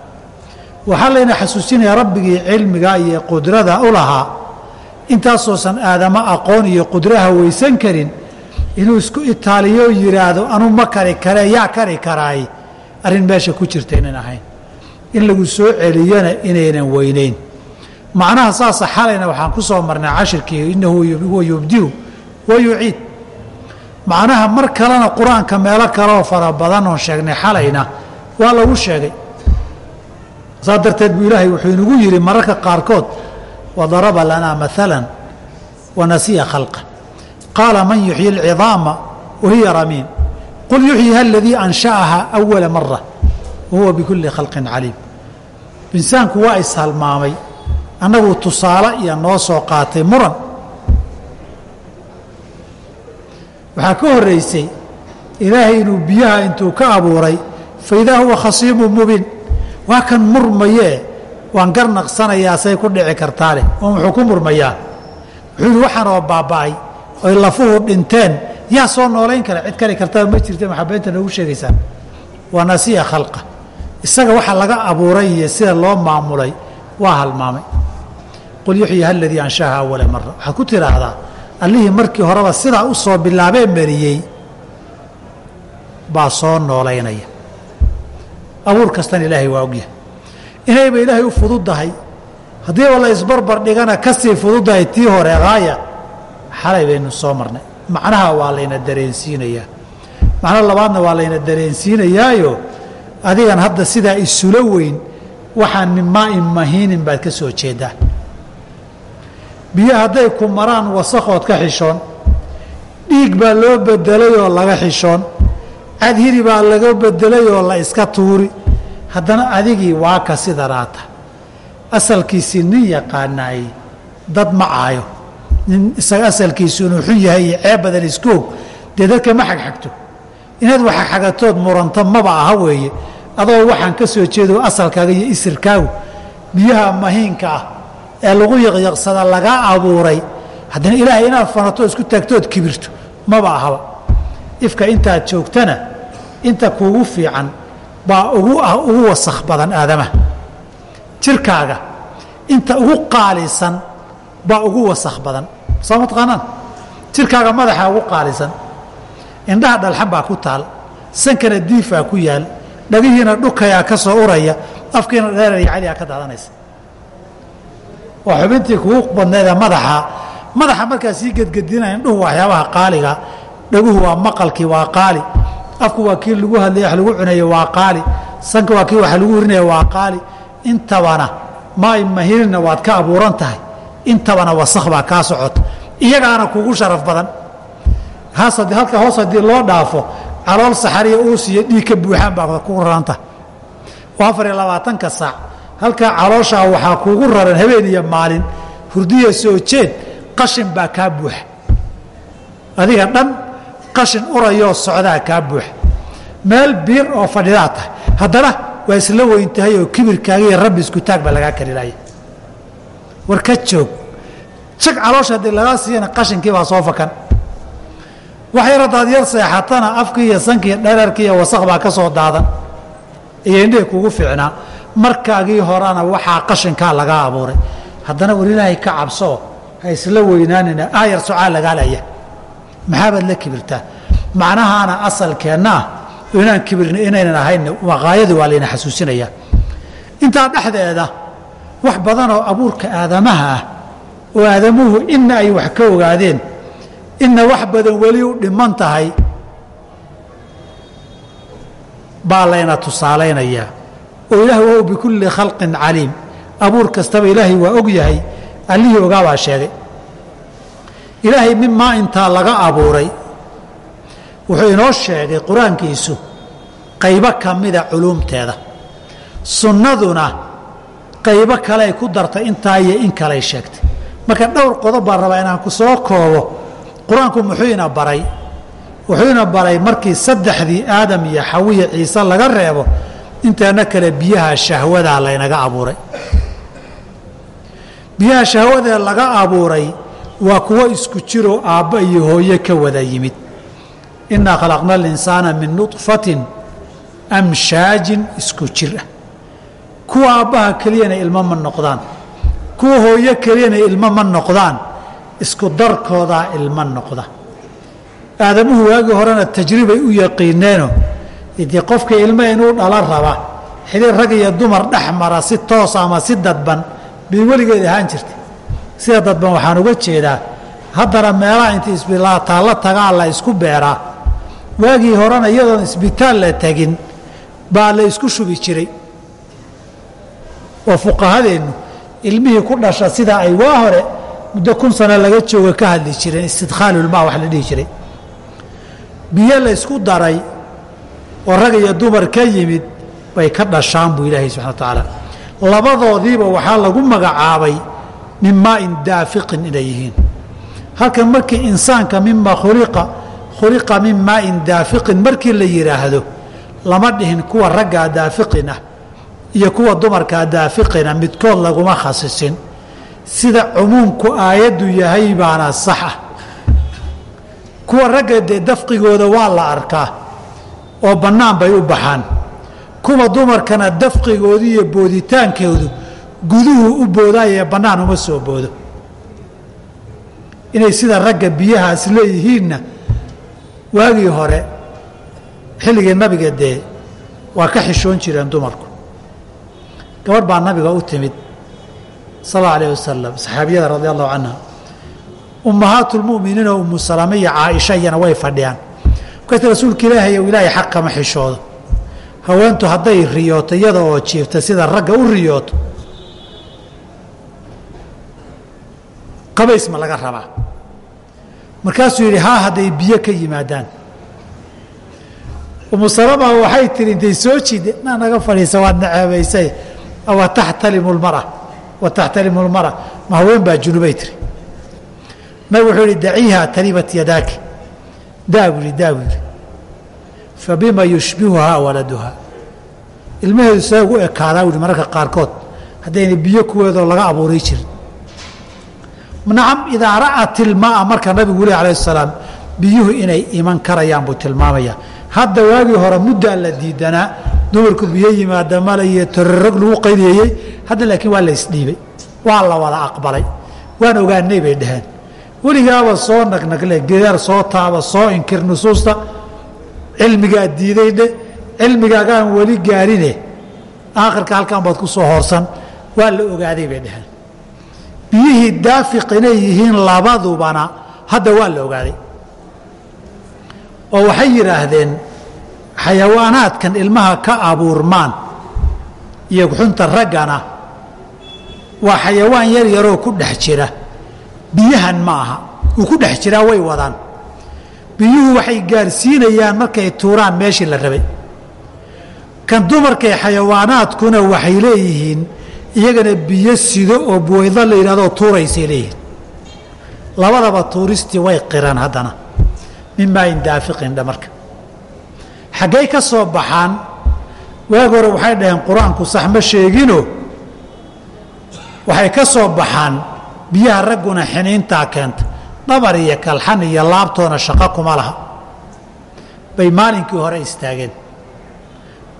waxaa layna xasuusinayaa rabbigii cilmiga iyo qudrada u lahaa intaasoosan aadamo aqoon iyo qudraha weysan karin inuu isku itaaliyo yidhaahdo anu ma kari kare yaa kari karaay arrin meesha ku jirta inan ahayn. In lagu soo celiyana inaynan weynayn. Macnaha saasa xalayna waxaan ku soo marnay cashirkii innahu huwa yubdiu wa macnaha mar kalena qur'aanka meelo kaleoo fara badan oon sheegnay xalayna waa lagu sheegay saas darteed buu ilaahay wuxuu inagu yidhi mararka qaarkood wadaraba lanaa maala wanasiya khalqa. Qaala man yuxyi اlcidaama wahiya ramiim. Qul yuxyiha aladii ansha'aha awala mara wahuwa bikulli khalqin caliim. Insaanku waa ishalmaamay annaguu tusaale iyo noo soo qaatay muran. Waxaa ka horeysay ilaahay inuu biyaha intuu ka abuuray faidaa huwa khasiimu mubiin waa kan murmayee waan garnaqsanayaa say ku dhici kartaale oo muxuu ku murmayaa? Wuxuu yidhi waxaan oo baaba'ay oy lafuhu dhinteen yaa soo noolayn kara cid kari kartaa ma jirta maxabeynta noogu sheegaysaan waa nasiya khalqa. Isaga waxa laga abuuray iyo sida loo maamulay waa halmaamay. Qul yuxyiha aladii anshaaha awala mara waxaad ku tidhaahdaa allihii markii horeba sidaa u soo bilaabee mariyey baa soo noolaynaya abuur kastana ilaahay waa ogyahay. Inayba ilaahay u fududdahay haddiiba la isbarbar dhigana ka sii fududdahay tii hore haaya xalay baynu soo marnay. Macnaha waa layna dareensiinayaa. Macno labaadna waa layna dareensiinayaayo adigan hadda sidaa isula weyn waxaan min maain mahiinin baad ka soo jeedaa. Biyo hadday ku maraan wasakhood ka xishoon dhiig baa loo bedelay oo laga xishoon cadhiri baa laga bedelay oo la iska tuuri. Haddana adigii waa ka sidanaata asalkiisii nin yaqaanaay dad ma caayo. Nin isaga asalkiisu inuu xun yahay iyo ceeb badan iskoog dee dadka ma xagxagto. Inaad waxaxagatood muranto maba aha weeye. Adoo waxaan ka soo jeedo asalkaaga iyo isirkaagu biyaha mahiinka ah ee lagu yaqyaqsada lagaa abuuray. Haddana ilaahay inaad fanato isku taagtood kibirto maba ahaba. Ifka intaad joogtana inta kuugu fiican baa ugu ah ugu wasakh badan aadamaha jirkaaga inta ugu qaalisan baa ugu wasakh badan. Soo mataqaanaan jirkaaga madaxa ugu qaalisan. Indhaha dhalxan baa ku taal sankana diifaa ku yaal dhagihiina dhukayaa ka soo uraya afkiina dheeraya caliyaa ka daadanaysa. Waa xubintii kugu badneedee madaxa. Madaxa markaa sii gedgedinaya indhuhu waxyaabaha qaaliga dhaguhu waa maqalkii waa qaali afku waa kii lagu hadlay wax lagu cunaye waa qaali. Sanka waa kii wax lagu hurinaya waa qaali. Intabana maay mahirinna waad ka abuuran tahay. Intabana wasakh baa kaa socota. Iyagaana kugu sharaf badan. Halka hoos haddii loo dhaafo calool saxariya uusiyo dhiig ka buuxaan baa kugu raranta. Oo afar iyo labaatanka saac. Halkaa calooshaa waxaa kuugu raran habeen iyo maalin. Hurdiya soo jeed qashin baa kaa buuxa. Adiga dhan qashin urayoo socdaa kaa buuxa meel biir oo fadhidaa tahay haddana waa isla weyn tahay oo kibirkaaga iyo rabbi isku taag baa lagaa karilaya war ka joog. Jag caloosha haddii lagaa siiyana qashinkii baa soo fakan. Wax yar haddaad yar seexatana afkii iyo sankii dherarkii iyo wasaq baa ka soo daadan. Iyo indhihi kugu fiicnaa markaagii horena waxaa qashinkaa lagaa abuuray. Haddana war ka cabsoo ha isla weynaanina. Aayar socaa lagaalaya maxaabaad la kibirtaa macnahaana asalkeenna ah inaan kibirna inaynan ahayn waqaayadii waa layna xasuusinayaa. Intaa dhexdeeda wax badanoo abuurka aadamaha ah oo aadamuhu inna ay wax ka ogaadeen inna wax badan weli u dhiman tahay baa layna tusaalaynayaa. Oo ilaah wahu bikulli khalqin caliim. Abuur kastaba ilaahay waa og yahay. Allihii ogaabaa sheegay ilaahay mimaa intaa laga abuuray. Wuxuu inoo sheegay qur'aankiisu qaybo ka mida culuumteeda. Sunnaduna qaybo kaleay ku dartay intaa iyo in kaley sheegtay. Marka dhowr qodob baan rabaa inaan ku soo koobo. Qur'aanku muxuu ina baray? Wuxuu baray markii saddexdii aadam iyo xawiya ciise laga reebo inteena kale biyaha shahwadaa laynaga abuuray. Biyaha shahwadee laga abuuray waa kuwo isku jiroo aabba iyo hooye ka wada yimid. Innaa khalaqna alinsaana min nudfatin amshaajin isku jir ah. Kuwa aabbaha keliyana ilmo ma noqdaan. Kuwa hooyo keliyana ilmo ma noqdaan. Isku darkoodaa ilmo noqda. Aadamuhu waagii horena tajribay u yaqiineeno dee qofka ilmo inuu dhala raba xidhiir rag iyo dumar dhex mara si toosa ama si dadban bay weligeed ahaan jirtay sida dadban waxaan uga jeedaa haddana meelaha inta isbitaalla tagaa la isku beeraa. Waagii horena iyadoon isbitaal la tegin baa la isku shubi jiray. Oo fuqahadeennu ilmihii ku dhasha sidaa ay waa hore muddo kun sano laga jooga ka hadli jireen istidkhaalulmaa wax la dhihi jiray. Biyo la ysku daray oo rag iyo dumar ka yimid bay ka dhashaan buu ilaahay subxana wa tacaala. Labadoodiiba waxaa lagu magacaabay min maain daafiqin inay yihiin halkan markii insaanka mima khuliqa khuliqa min maain daafiqin markii la yidhaahdo lama dhihin kuwa raggaa daafiqin ah iyo kuwa dumarkaa daafiqina midkood laguma khasisin. Sida cumuumku aayaddu yahay baana sax ah kuwa ragga dee dafqigooda waa la arkaa oo bannaan bay u baxaan. Kuwa dumarkana dafqigoodu iyo booditaankoodu guduhu u boodaaye bannaan uma soo boodo. Inay sida ragga biyahaas leeyihiinna waagii hore xilligii nabiga dee waa ka xishoon jireen dumarku. Gabadh baa nabiga u timid sal alla alayh wasalam saxaabiyada radi allahu canha ummahaatu lmu'miniin oo umu salame iyo caaisha iyana way fadhiyaan. Markaas rasuulka ilaahay ou ilaahay xaq kama xishoodo. Haweentu hadday riyooto iyada oo jiifta sida ragga u riyooto qabays ma laga rabaa. Markaasuu yidhi haa hadday biyo ka yimaadaan. Umu salama waxay tihi intay soo jiide naa naga fadhiisa waad naceebaysay wa taxtalimu ma haween baa junubay tiri nabig wuxuu yihi daciiha taribat yadaaki. Daa buu yihi daa buu yihi fabima yushbihuhaa waladuhaa. Ilmaheedu see ugu ekaadaa u mararka qaarkood haddayna biyo kuweedoo laga abuuray jirin nacam idaa ra'at ilmaaa marka nabigu leh alayh salaam biyuhu inay iman karayaan buu tilmaamaya. Hadda waagii hore muddaa la diidanaa dumarku biyo yimaada male iyo tororog lagu qaydeeyey hadda laakiin waa la isdhiibay waa la wada aqbalay waan ogaanay bay dhaheen. Weligaaba soo nagnagle gedaar soo taaba soo inkir nusuusta cilmigaa diiday dhe cilmigaagaan weli gaarine aakhirka halkan baad ku soo hoorsan waa la ogaaday bay dhaheen biyihii daafiq inay yihiin labadubana hadda waa la ogaaday. oo waxay yidhaahdeen xayawaanaadkan ilmaha ka abuurmaan iyo xunta raggana waa xayawaan yar yaroo ku dhex jira. biyahan ma aha. uu ku dhex jiraa way wadaan. biyuhu waxay gaarsiinayaan markay tuuraan meeshii la rabay. kan dumarkay xayawaanaadkuna waxay leeyihiin iyagana biyo sido oo buwaydo la yidhahdoo tuuraysay leeyihiin. Labadaba tuuristii way qiraan haddana. Min maain daafiqin dha marka. Xaggay ka soo baxaan waag hore waxay dhaheen qur'aanku sax ma sheegino. Waxay ka soo baxaan biyaha ragguna xiniintaa keenta. Dhabar iyo kalxan iyo laabtoona shaqo kuma laha. Bay maalinkii hore istaageen.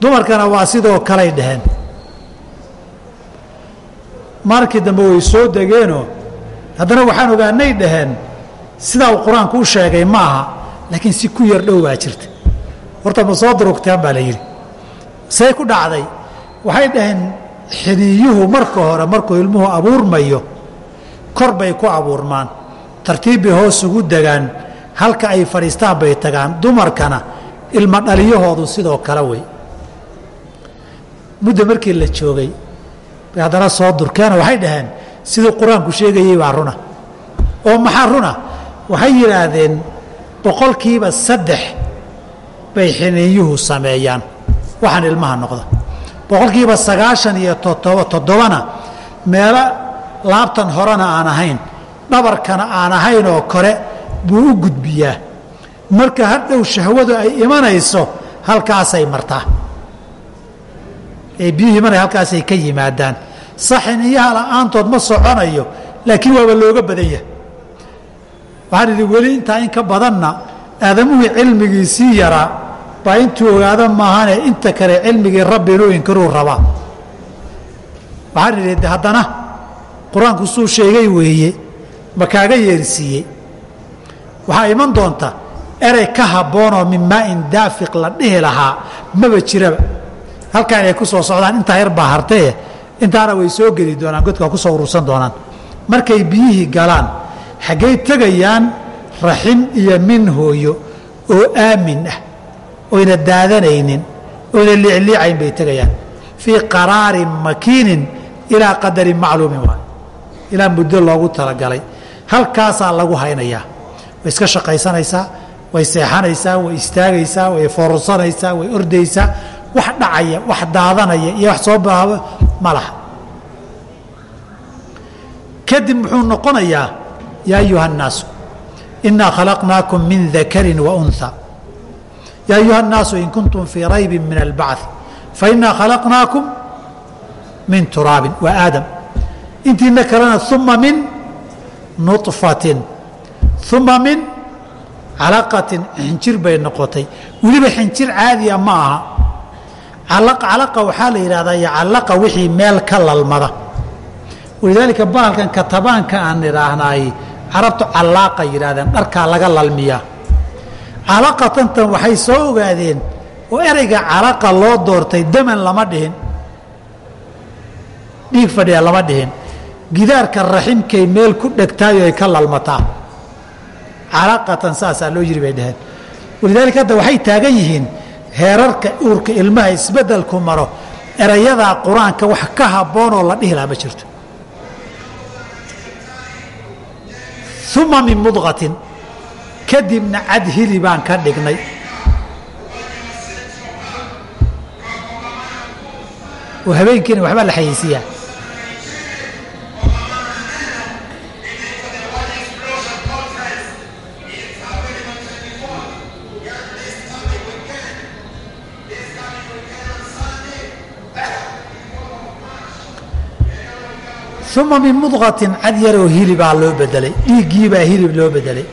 Dumarkana waa sidoo kaley dhaheen maalinkii dambe way soo degeenoo haddana waxaan ogaanay dhaheen sidaa uu qur'aanku u sheegay ma aha laakiin si ku yar dhow baa jirta. Horta ma soo durugteen baa la yidhi. Say ku dhacday waxay dhaheen xiniiyuhu marka hore markuu ilmuhu abuurmayo kor bay ku abuurmaan. Tartiib bay hoos ugu degaan halka ay fadhiistaan bay tagaan. Dumarkana ilma dhaliyahoodu sidoo kale wey muddo markii la joogay bay haddana soo durkeeno waxay dhaheen siduu qur'aanku sheegayey baa runa. Oo maxaa runa? Waxay yidhaahdeen boqolkiiba saddex bay xiniiyuhu sameeyaan. Waxaan ilmaha noqda. Boqolkiiba sagaashan iyo toddobana meelo laabtan horena aan ahayn dhabarkana aan ahayn oo kore buu u gudbiyaa. Marka hadhow shahwadu ay imanayso halkaasay martaa ee biyuhu imanaya halkaasay ka yimaadaan. Saxiniyaha la'aantood ma soconayo laakiin waaba looga badan yahay. Waxaan idhi weli intaa in ka badanna aadamuhii cilmigiisii yaraa baa intuu ogaado maahane inta kale cilmigii rabbi inuu inkiruu rabaa. Waxaan idhi haddana qur'aanku suu sheegay weeye ma kaaga yeersiiyey. Waxaa iman doonta erey ka habboonoo min maain daafiq la dhihi lahaa maba jiraba halkaan ay ku soo socdaan intaa yar baa hartee intaana way soo geli doonaan godka waa ku soo urursan doonaan. Markay biyihii galaan xaggay tegayaan raxim iyo min hooyo oo aamin ah oyna daadanaynin oyna liicliicayn bay tegayaan. Fii qaraarin makiinin ilaa qadarin macluumin waay. Ilaa muddo loogu talagalay. Halkaasaa lagu haynayaa. Way iska shaqaysanaysaa way seexanaysaa way istaagaysaa way foorsanaysaa way ordaysaa wax dhacaya wax daadanaya iyo wax soo baaba ma laha kadib muxuu noqonayaa yaa ayuha الnaasu inaa khalaqnaakum min dakari waunثى yaa ayuha الnaasu in kuntum fii raybi min اlbacaث fainaa khalaqnaakum min turaabin waa aadam intiina kalena uma min nuطfatin uma min calaqatin xinjir bay noqotay weliba xinjir caadiya ma aha calaqa waxaa la yidhahdaa iyo calaqa wixii meel ka lalmada. Walidaalika bahalkan katabaanka aan idhaahnaay carabtu calaaqa yidhahdeen dharkaa laga lalmiyaa calaqatantan waxay soo ogaadeen oo ereyga calaqa loo doortay daman lama dhihin. Dhiig fadhiya lama dhihin. Gidaarka raximkay meel ku dhegtaayo ay ka lalmataa. Calaqatan saasaa loo yiri bay dhaheen. Walidaalika hadda waxay taagan yihiin heerarka uurka ilmaha isbeddelku maro erayadaa qur'aanka wax ka habboonoo la dhihi lahaa ma jirto. Uma min mudqatin kadibna cad hili baan ka dhignay. Oo habeenkiina waxbaa la xayeysiiyaa uma min mudqatin cad yaroo hilibaa loo bedelay dhiiggiibaa hilib loo bedelay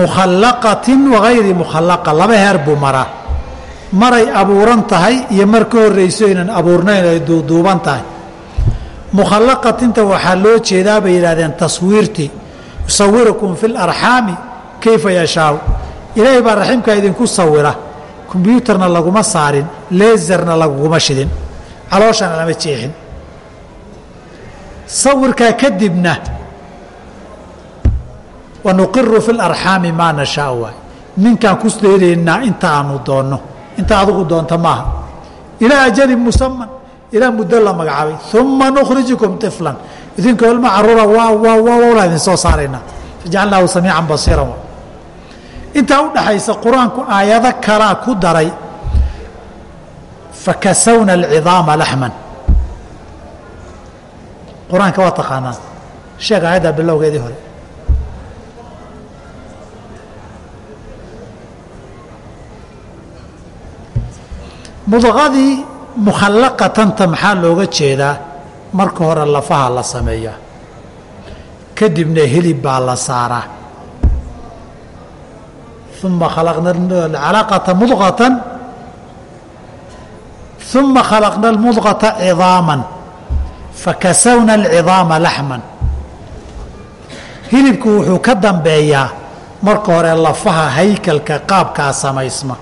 mukhallaqatin wagayri mukhallaqa laba heer buu maraa maray abuuran tahay iyo mar ka ynan abuurnayn ay duuduuban tahay mukhallaqatinta waxaa loo jeedaa bay yidhahdeen taswiirtii yusawirukum fi larxaami kayfa yashaau ilaahay baa raximkaa idinku sawira kombyuutarna laguma saarin leesarna laguguma shidin calooshana lama jeexin. Sawirkaa kadibna wanuqiru fi larxaami maa nashaa waay. Ninkaan ku daynaynaa inta aanu doonno. Inta adigu doonta maaha. Ilaa ajalin musaman ilaa muddo la magacaabay. Uma nukhrijukum طiflan idinkoo ilma caruura waawla idin soo saaraynaa fajacalnaahu samiican basiiran intaa u dhaxaysa qur'aanku aayado kalaa ku daray fakasawna alcidaama laxman qur'aanka waa taqaanaa sheeg aayadda bilowgeedii hore mudqadii mukhallaqatanta maxaa looga jeedaa marka hore lafaha la sameeyaa kadibna hilib baa la saaraa uma khalaqna calaqata mudqatan uma khalaqna almudqata cidaaman fakasawna alcidaama laxman hilibku wuxuu ka dambeeyaa marka hore lafaha haykalka qaabkaa samaysma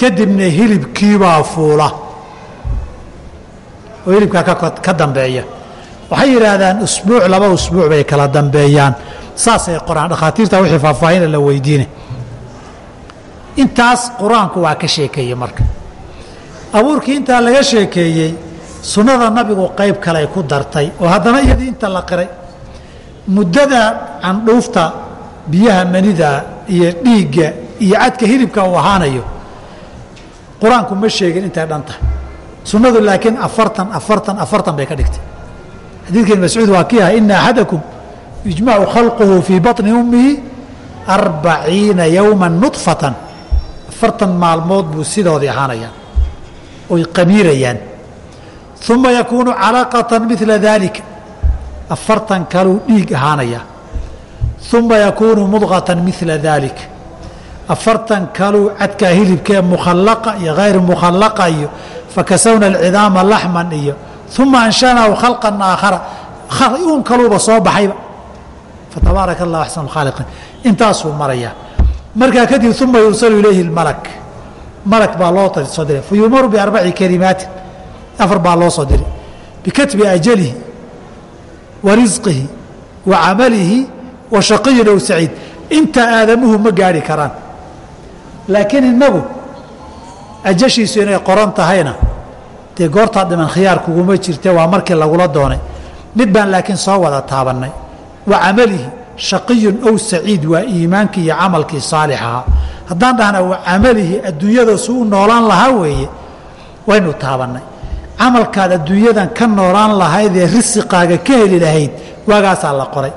kadibna hilibkiibaa fuula oo hilibkaa ka dambeeya waxay yidhaahdaan usbuuc laba usbuuc bay kala dambeeyaan saasay qoraan dhakhaatiirta wixii faahfaahina la weydiina intaas qur'aanku waa ka sheekeeyey marka abuurkii intaa laga sheekeeyey sunnada nabigu qayb kale ku dartay. Oo haddana iyadii inta la qiray muddada candhuufta biyaha manida iyo dhiigga iyo cadka hilibka uu ahaanayo qur'aanku ma sheegin intay dhan tahay. Sunnadu laakiin afartan afartan afartan bay ka dhigtay. Xadiidkeen mascuud waa kii ah ina axadakum yujmacu khalquhu fii baطni ummihi arbaciina yowma nudfatan afartan maalmood buu sidoodii ahaanayaan oy qamiirayaan uma yakuunu calaqatan midla daalika afartan kaluu dhiig ahaanayaa uma yakuunu mudqatan midla daalika afartan kaluu cadkaa hilibkee mukhallaqa iyo hayr mukhallaqa iyo fakasawna alcidaama laxman iyo uma anshanahu khalqan aakhara. Uun kaluuba soo baxayba. Fatabaaraka allah axsan khaaliqiin. Intaasuu marayaa. Markaa kadib uma yursalu ilayhi اmalak malak baa loo soo diray fayumaru biarbaci kalimaatin afar baa loo soo diray bikatbi ajalihi wa risqihi wa camalihi wa shaqiyun ow saciid. Inta aadamuhu ma gaari karaan. Laakiin innagu ajashiisu inay qoran tahayna dee goortaa dhiman khiyaar kuguma jirte waa markii lagula doonay. Mid baan laakiin soo wada taabannay. Wa camalihi shaqiyun ow saciid waa iimaankii iyo camalkii saalix ahaa haddaan dhahna wa camalihi adduunyadoosu u noolaan lahaa weeye waynu taabannay. Camalkaad adduunyadan ka noolaan lahaydee risiqaaga ka heli lahayd waagaasaa la qoray.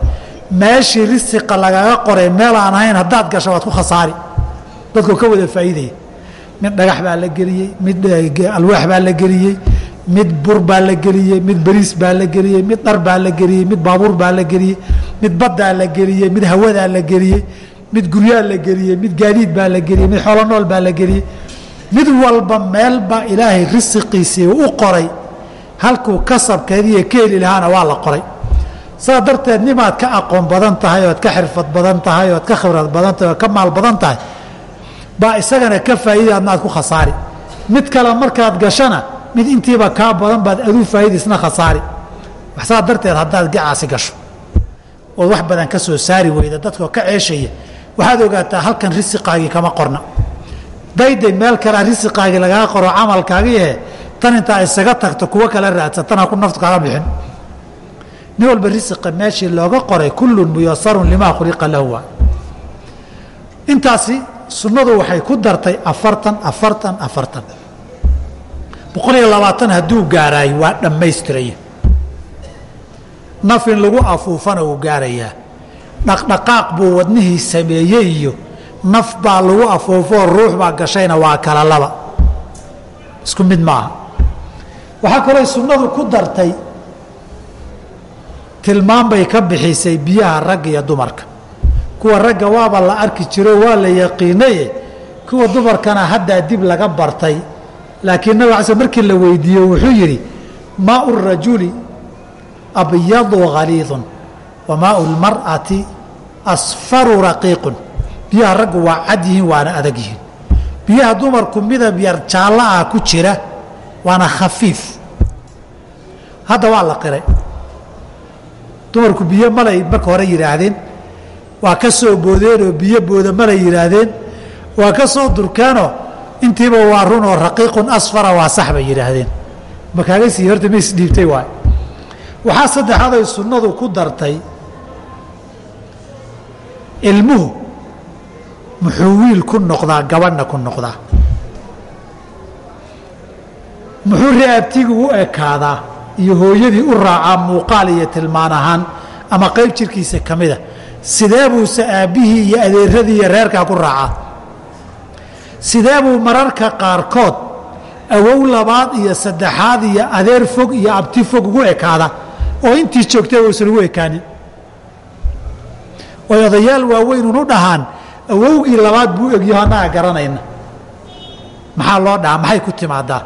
Meeshii risiqa lagaga qoray meel aan ahayn haddaad gasho waad ku khasaari. Dadkoo ka wada faa'iidaya. Mid dhagax baa la geliyey mid alwaax baa la geliyey mid bur baa la geliyey mid bariis baa la geliyey mid dhar baa la geliyey mid baabuur baa la geliyey mid baddaa la geliyey mid hawadaa la geliyey mid guryaa la geliyey mid gaadiid baa la geliyey mid xoolo nool baa la geliyey mid walba meelba ilaahay risiqiisii u qoray halkuu kasabkeediiyo ka heli lahaana waa la qoray. Saa darteed nimaad ka aqoon badan tahay ood ka xirfad badan tahay ood ka khibrad badan tahay ood ka maal badan tahay baa isagana ka faa'iida adna ku khasaari. Mid kale markaad gashana mid intiiba kaa badan baad aduu faa'iida khasaari. Waxsaa darteed haddaad gacaasi gasho ood wax badan ka soo saari weyda dadkoo ka ceeshaya waxaad ogaataa halkan risiqaagii kama qorna. Dayday meel kalea risiqaagii lagaa qoro camalkaagii ahe tan intaa isaga tagto kuwo kala raadsatana ku naftu kaga bixin. Nin walba risiqa meeshii looga qoray kullun muyasarun limaa khuliqa lahu waa. Intaasi sunnadu waxay ku dartay afartan afartan afartan. Boqol iyo labaatan hadduu gaaraayo waa dhammaystiraya naf in lagu afuufana uu gaarayaa dhaqdhaqaaq buu wadnihii sameeyey iyo naf baa lagu afuufoo ruux baa gashayna waa kala laba. Isku mid maaha. Waxaa kaloo sunnadu ku dartay tilmaan bay ka bixisay biyaha ragga iyo dumarka. Kuwa ragga waaba la arki jiro waa la yaqiinaye kuwa dumarkana haddaa dib laga bartay. Laakiin nabig ala sl markii la weydiiye wuxuu yidhi maau rajuli abyadu haliidun wa maau lmar'ati asfaru raqiiqun. Biyaha raggu waa cad yihiin waana adag yihiin. Biyaha dumarku midab yar jaallo ah ku jira waana khafiif. Hadda waa la qiray. Dumarku biyo malay marka hore yidhaahdeen waa ka soo boodeenoo biyo booda malay yidhaahdeen waa ka soo durkeenoo intiiba waa runoo raqiiqun asfara waa sax bay yidhaahdeen. Makaaga sii horta ma isdhiibtay waay. Waxaa saddexaad ay sunnadu ku dartay ilmuhu muxuu wiil ku noqdaa gabadhna ku noqdaa. Muxuu re'abtigu u ekaadaa iyo hooyadii u raacaa muuqaal iyo tilmaan ahaan ama qayb jirkiisa ka mida sidee buuse aabbihii iyo adeeradii iyo reerkaa ku raacaa? Sidee buu mararka qaarkood awow labaad iyo saddexaad iyo adeer fog iyo abti fog ugu ekaada oo intii joogtay uusan ugu ekaanin odayaal waaweynun u dhahaan awowgii labaad buu egyaho annaga garanayna. Maxaa loo dhahaa? Maxay ku timaadaa?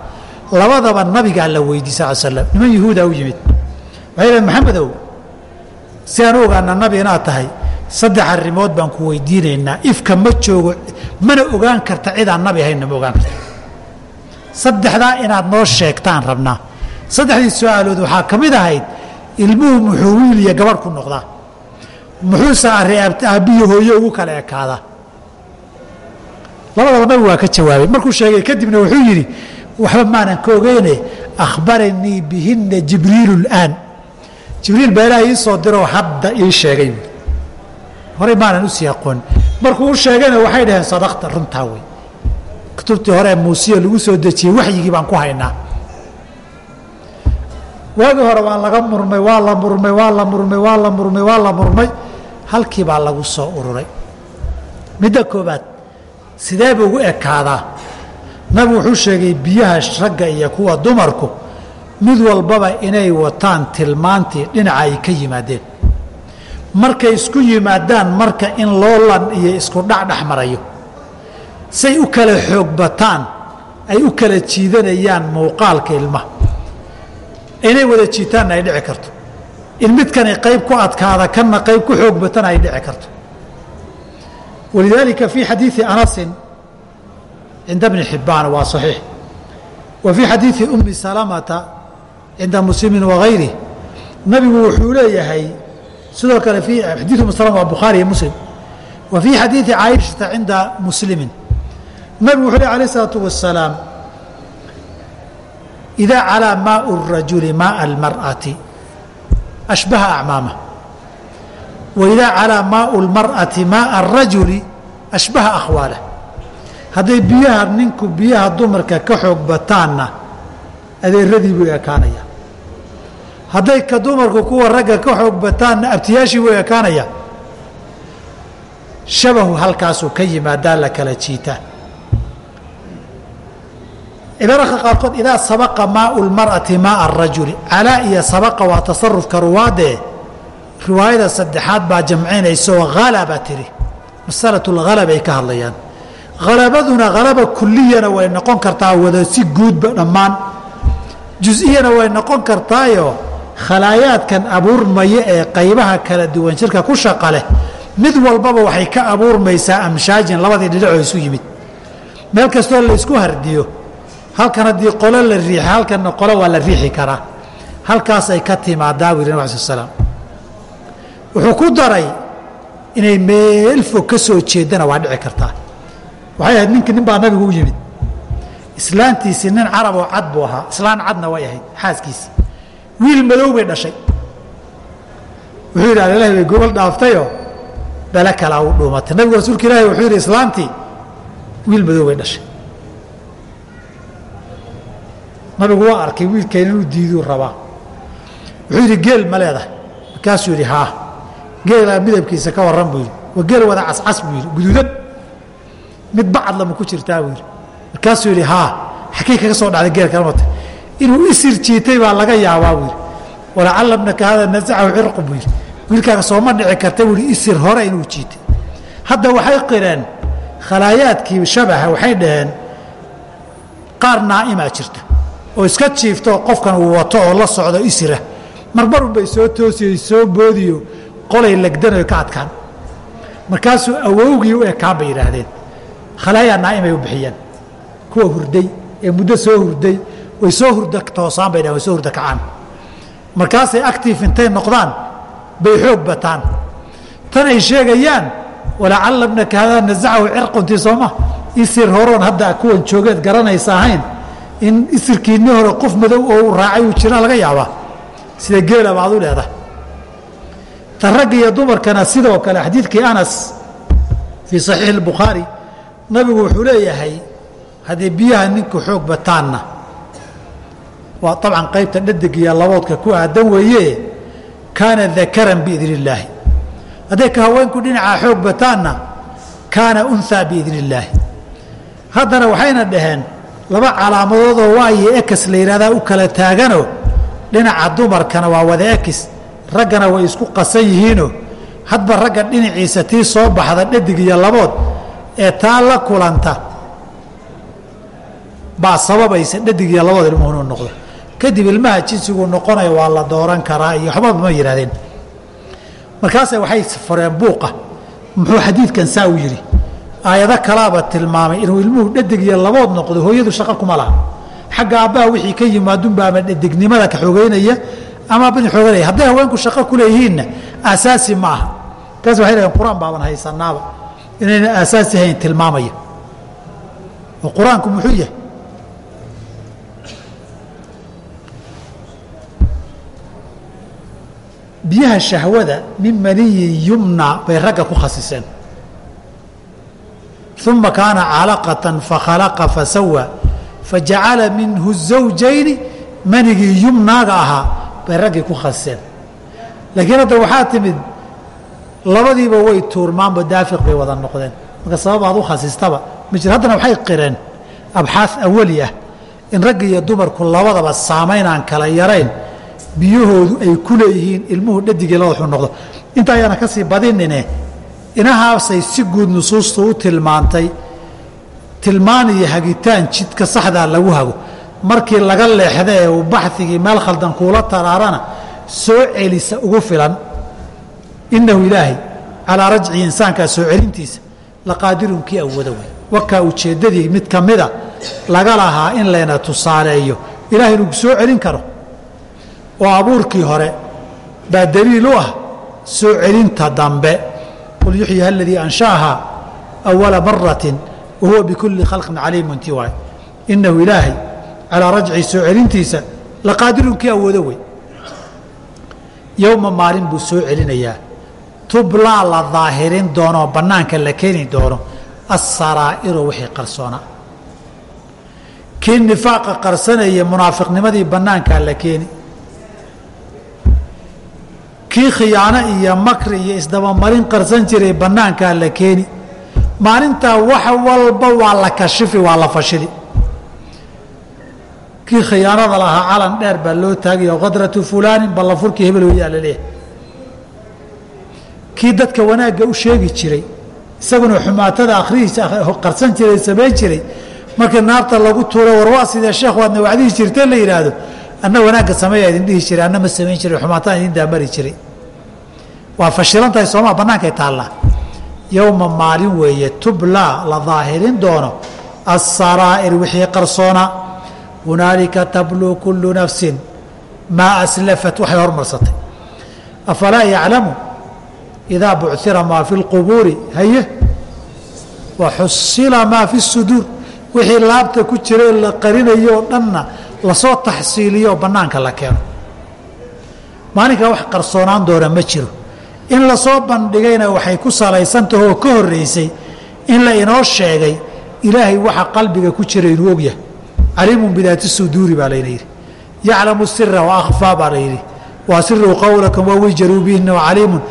Labadaba nabigaa la weydiy sal slam niman yahuudaa u yimid. Waxay dhaheen maxamedow si aan u ogaana nabi inaad tahay saddex arrimood baan ku weydiinaynaa. Ifka ma joogo mana ogaan karta cidaan nabi ahaynna ma ogaan karta. Saddexdaa inaad noo sheegtaan rabnaa. Saddexdii su'aalood waxaa ka mid ahayd ilmuhu muxuu wiil iyo gabadh ku noqdaa muxuuse aabbiyo hooye ugu kala ekaadaa labadaba nabi waa ka jawaabay. Markuu sheegay kadibna wuxuu yidhi waxba maanan ka ogeyne akhbaranii bihina jibriilu اlaan jibriil baa ilaah ii soo diroo hadda ii sheegay. Horey maanan u sii aqoon. Markuu u sheegayna waxay dhaheen sadaqta runtaa wey. Kutubtii hore muusiya lagu soo dejiyey waxyigii baan ku haynaa. Waagii hore waa laga murmay waa la murmay waa la murmay waa la murmay waa la murmay halkii baa lagu soo ururay. Midda koobaad sidee ugu ekaadaa? Nabigu wuxuu sheegay biyaha ragga iyo kuwa dumarku mid walbaba inay wataan tilmaantii dhinaca ay ka yimaadeen. Markay isku yimaadaan marka in loolan iyo isku dhacdhex marayo. Say u kala xoog bataan ay u kala jiidanayaan muuqaalka ilmaha. Inay wada jiitaanna ay dhici karto in midkani qayb ku adkaada kanna qayb ku xoog batan ay dhici karto. Walidaalika fii xadiidi anasin cinda bni xibbaan waa saxiix. Wa fii xadiidi ummi cinda muslimin wagayrih nabigu wuxuu leeyahay sidoo kale xadii ummi salama waa bukhaari iyo muslim. Wa fii xadiidi cinda muslimin. Nabigu wuxuu leey alayh isalaatu wasalaam idaa calaa maau rajuli maaa almar'ati ashbaha acmaama waidaa calaa maau lmar'ati maaa arajuli ashbaha akhwaalah hadday biyaha ninku biyaha dumarka ka xoog bataanna adeeradii way ekaanaya hadday ka dumarku kuwa ragga ka xoog bataanna abtiyaashii way ekaanaya shabahu halkaasuu ka yimaadaa la kala jiitaa cibaararka qaarkood idaa sabaqa maau lmar'ati maaa arajuli calaa iyo sabaqa waa tasarufka ruwaadee riwaayada saddexaad baa jamcinaysaoo halaba tiri. Masalatu lhalab ay ka hadlayaan. Halabaduna halaba kuliyana way noqon kartaa wada si guudba dhammaan. Jus-iyana way noqon kartaayo khalaayaadkan abuurmaya ee qaybaha kala duwan jirka ku shaqa leh. Mid walbaba waxay ka abuurmaysaa amshaajin labadii dhinacood isu yimid. Meel kastoo laysku hardiyo halkan haddii qolo la riixi halkanna qolo waa la riixi karaa halkaasay ka timaadaa bu yiri nab alai slam wuxuu ku daray inay meel fog ka soo jeedana waa dhici kartaa. Waxay ahayd ninki nin baa nabigu u yimid. Islaantiisii nin caraboo cad buu ahaa. Islaan cadna way ahayd xaaskiisii wiil madow bay dhashay. Wuxuu yidhi alalahi bay gobol dhaaftayoo bele kalaa u dhuumatay. Nabigu rasuulka ilaahi wuxuu yidhi islaantii wiil madow bay dhashay nabigu waa arkay wiilkeen inuu diiduu rabaa. Wuxuu yidhi geel ma leedahay. Markaasuu yidhi haa. Geelaa midabkiisa ka warran buu yidhi. Waa geel wada cascas buu yidhi guduudan. Mid bacad lama ku jirtaa buu yidhi. Markaasuu yidhi haa. Xakii kaga soo dhacday geel kalmata inuu isir jiitay baa laga yaabaa buu yidhi. Walacalla bnaka hada nasacahu cirqu buu yidhi. Wiilkaaga sooma dhici karta buu yidhi isir hore inuu jiitay. Hadda waxay qireen khalaayaadkii shabaha waxay dhaheen qaar naa'imaa jirta oo iska jiifto qofkan uu wato oo la socdo isira marmarunbay soo toosiyo soo boodiyo qolay legdanoy ka adkaan. Markaasuu awowgii u ekaan bay yidhaahdeen. Khalaayaa naa'imay u bixiyeen. Kuwa hurday ee muddo soo hurday way soo hurda toosaan bay dhahen way soo hurda kacaan. Markaasay active intay noqdaan bay xoog bataan. Tan ay sheegayaan walacalla bnaka hadaa nasacahu cirquntii sooma isir horoon hadda kuwan joogeed garanaysa ahayn in isirkiinni hore qof madow oo u raacay uu jira laga yaabaa. Sida geela baad u leedahay ta ragga iyo dumarkana sidoo kale xadiidkii anas fii saxiixi اlbukhaari nabigu wuxuu leeyahay haddii biyaha ninku xoog bataanna. Waa abcan qaybta dhadig iyo laboodka ku aadan weeye kaana dakaran biidn hadday ka haweenku dhinacaa xoog bataanna kaana unhaa biidn haddana waxayna dhaheen laba calaamadoodoo waayo ekes la yidhahdaa u kala taagano dhinaca dumarkana waa wada ekis raggana way isku qasan yihiinoo hadba ragga dhinaciisa tii soo baxda dhadig iyo labood ee taa la kulanta baa sababaysa dhadig iyo labood ilmuhu inuu noqdo. Kadib ilmaha jinsiguu noqonaya waa la dooran karaa iyo waxbaba ma yidhahdeen markaase waxay fareen buuqa muxuu xadiidkan saa u yidhi aayado kalaaba tilmaamay inuu ilmuhu dhadig iyo labood noqdo hooyadu shaqo kuma laha. Xagga aabbaha wixii ka yimaadunba ama dhadignimada ka xogeynaya ama aabadii xooganaya hadday haweenku shaqo ku leeyihiinna aasaasi ma aha. Markaas waxay dhaheen qur'aan baaban haysanaaba inayna aasaasi hayn tilmaamaya. Oo qur'aanku muxuu yahay? Biyaha shahwada min maniyin yumna bay ragga ku khasiseen uma kaana calaqatan fakhalaqa fasawa fajacala minhu zawjayni manigii yumnaaga ahaa bay raggii ku khasiseen laakiin hadda waxaa timid labadiiba way tuurmaanba daafiq bay wada noqdeen marka sabab u khasistaba ma jir haddana waxay qireen abxaas awali ah in ragga iyo dumarku labadaba saamaynaan kala yarayn biyahoodu ay ku leeyihiin ilmuhu dhadigii lada xuu noqdo inta ayaana ka badinine inahaasay si guud nusuustu u tilmaantay tilmaan iyo hagitaan jidka saxdaa lagu hago. Markii laga leexda ee uu baxigii meel khaldan kuula taraarana soo celisa ugu filan innahu ilaahay calaa rajci insaankaa soo celintiisa laqaadirun kii awooda wey wakaa ujeeddadii mid ka mida laga lahaa in layna tusaaleeyo ilahay inuu soo celin karo oo abuurkii hore baa daliil u ah soo celinta dambe qul yuxyiha aladii ansha'ahaa awala maratin wa bikulli khalqin caliimun ti waay innahu ilaahay calaa rajci soo celintiisa laqaadirun kii awoodo wey yowma maalin buu soo celinayaa tublaa la daahirin doonoo bannaanka la keeni doono asaraa'iru wixii qarsoona kii nifaaqa qarsanaya munaafiqnimadii bannaankaa la keeni kii khiyaano iyo makri iyo isdabamarin qarsan jiray bannaankaa la keeni. Maalintaa wax walba waa la kashifi waa la fashili kii khiyaanada lahaa calan dheer baa loo taagaya kadratu fulaanin ballafurkii hebel weyaa la leeyahay. Kii dadka wanaagga u sheegi jiray isaguna xumaatada akhrihiisa qarsan jiray samayn jiray markii naarta lagu tuuro war waa sidee sheekh waadna wacdihi jirtee la yidhaahdo anna wanaagga sameeyaa idin dhihi jiray anna ma samayn jiray xumaataan idin daamari jiray waa fashilan tahay soomaa bannaankay taallaa yowma maalin weeye tublaa la daahirin doono asaraa'ir wixii qarsoonaa hunaalika tabluu kullu nafsin maa aslafat waxay hormarsatay. Afalaa yaclamu idaa bucira maa fi lqubuuri haye? Waxusila maa fi suduur. Wixii laabta ku jira la qarinayo oo dhanna la soo taxsiiliyo oo la keeno. Maalinkaa wax qarsoonaan doona ma jiro in la soo bandhigayna waxay ku salaysantaho oo ka horraysay in la inoo sheegay ilaahay waxa qalbiga ku jira inuu ogyahay caliimun bidaati suduuri baa layna yidhi. Yaclamu sira waakfaa baa la yidhi. Waa siruu qowlakum wawijaruu bihina wacaliimun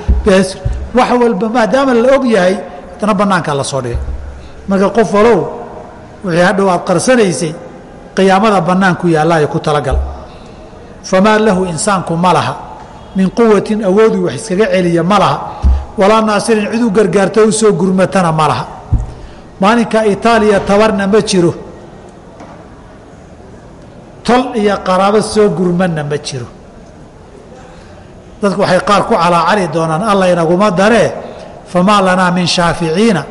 wax walba maadaama la og yahay haddana bannaankaa la soo dhigay. Marka qof walow wixii hadhow aad qarsanaysay qiyaamada bannaanku yaallaayo ku talagal. Famaa lahu insaanku ma laha min quwatin awooduu wax iskaga celiya ma laha walaa naasirin cid u gargaarto u soo gurmatana ma laha. Maalinka itaaliya tabarna ma jiro. Tol iyo qaraabo soo gurmanna ma jiro. Dadku waxay qaar ku calaacali doonaan alla inaguma daree famaa lanaa min shaaficiina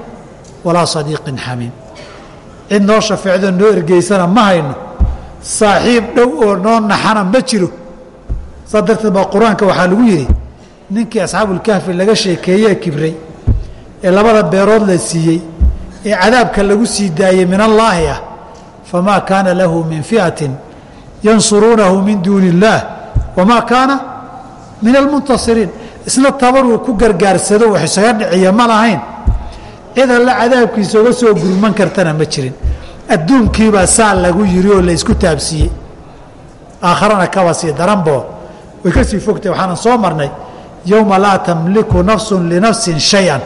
walaa sadiiqin xamiim. Cid noo shafeecdo noo ergeysana ma hayno saaxiib dhow oo noo naxana ma jiro saa darteed baa qur'aanka waxaa lagu yidhi ninkii asxaabulkahfi laga sheekeeyee kibray ee labada beerood la siiyey ee cadaabka lagu sii daayey min allaahi ah famaa kaana lahu min fi'atin yansuruunahu min duuni illaah wamaa kaana min almuntasiriin isna tabaruu ku gargaarsado wax isaga dhiciya ma lahayn cid alla cadaabkiisa uga soo gurman kartana ma jirin. Adduunkiibaa saa lagu yiri oo la isku taabsiiyey. Aakharana kaba sii daranboo way ka sii fogtay waxaanan soo marnay yowma laa tamliku nafsun linafsin shay-an.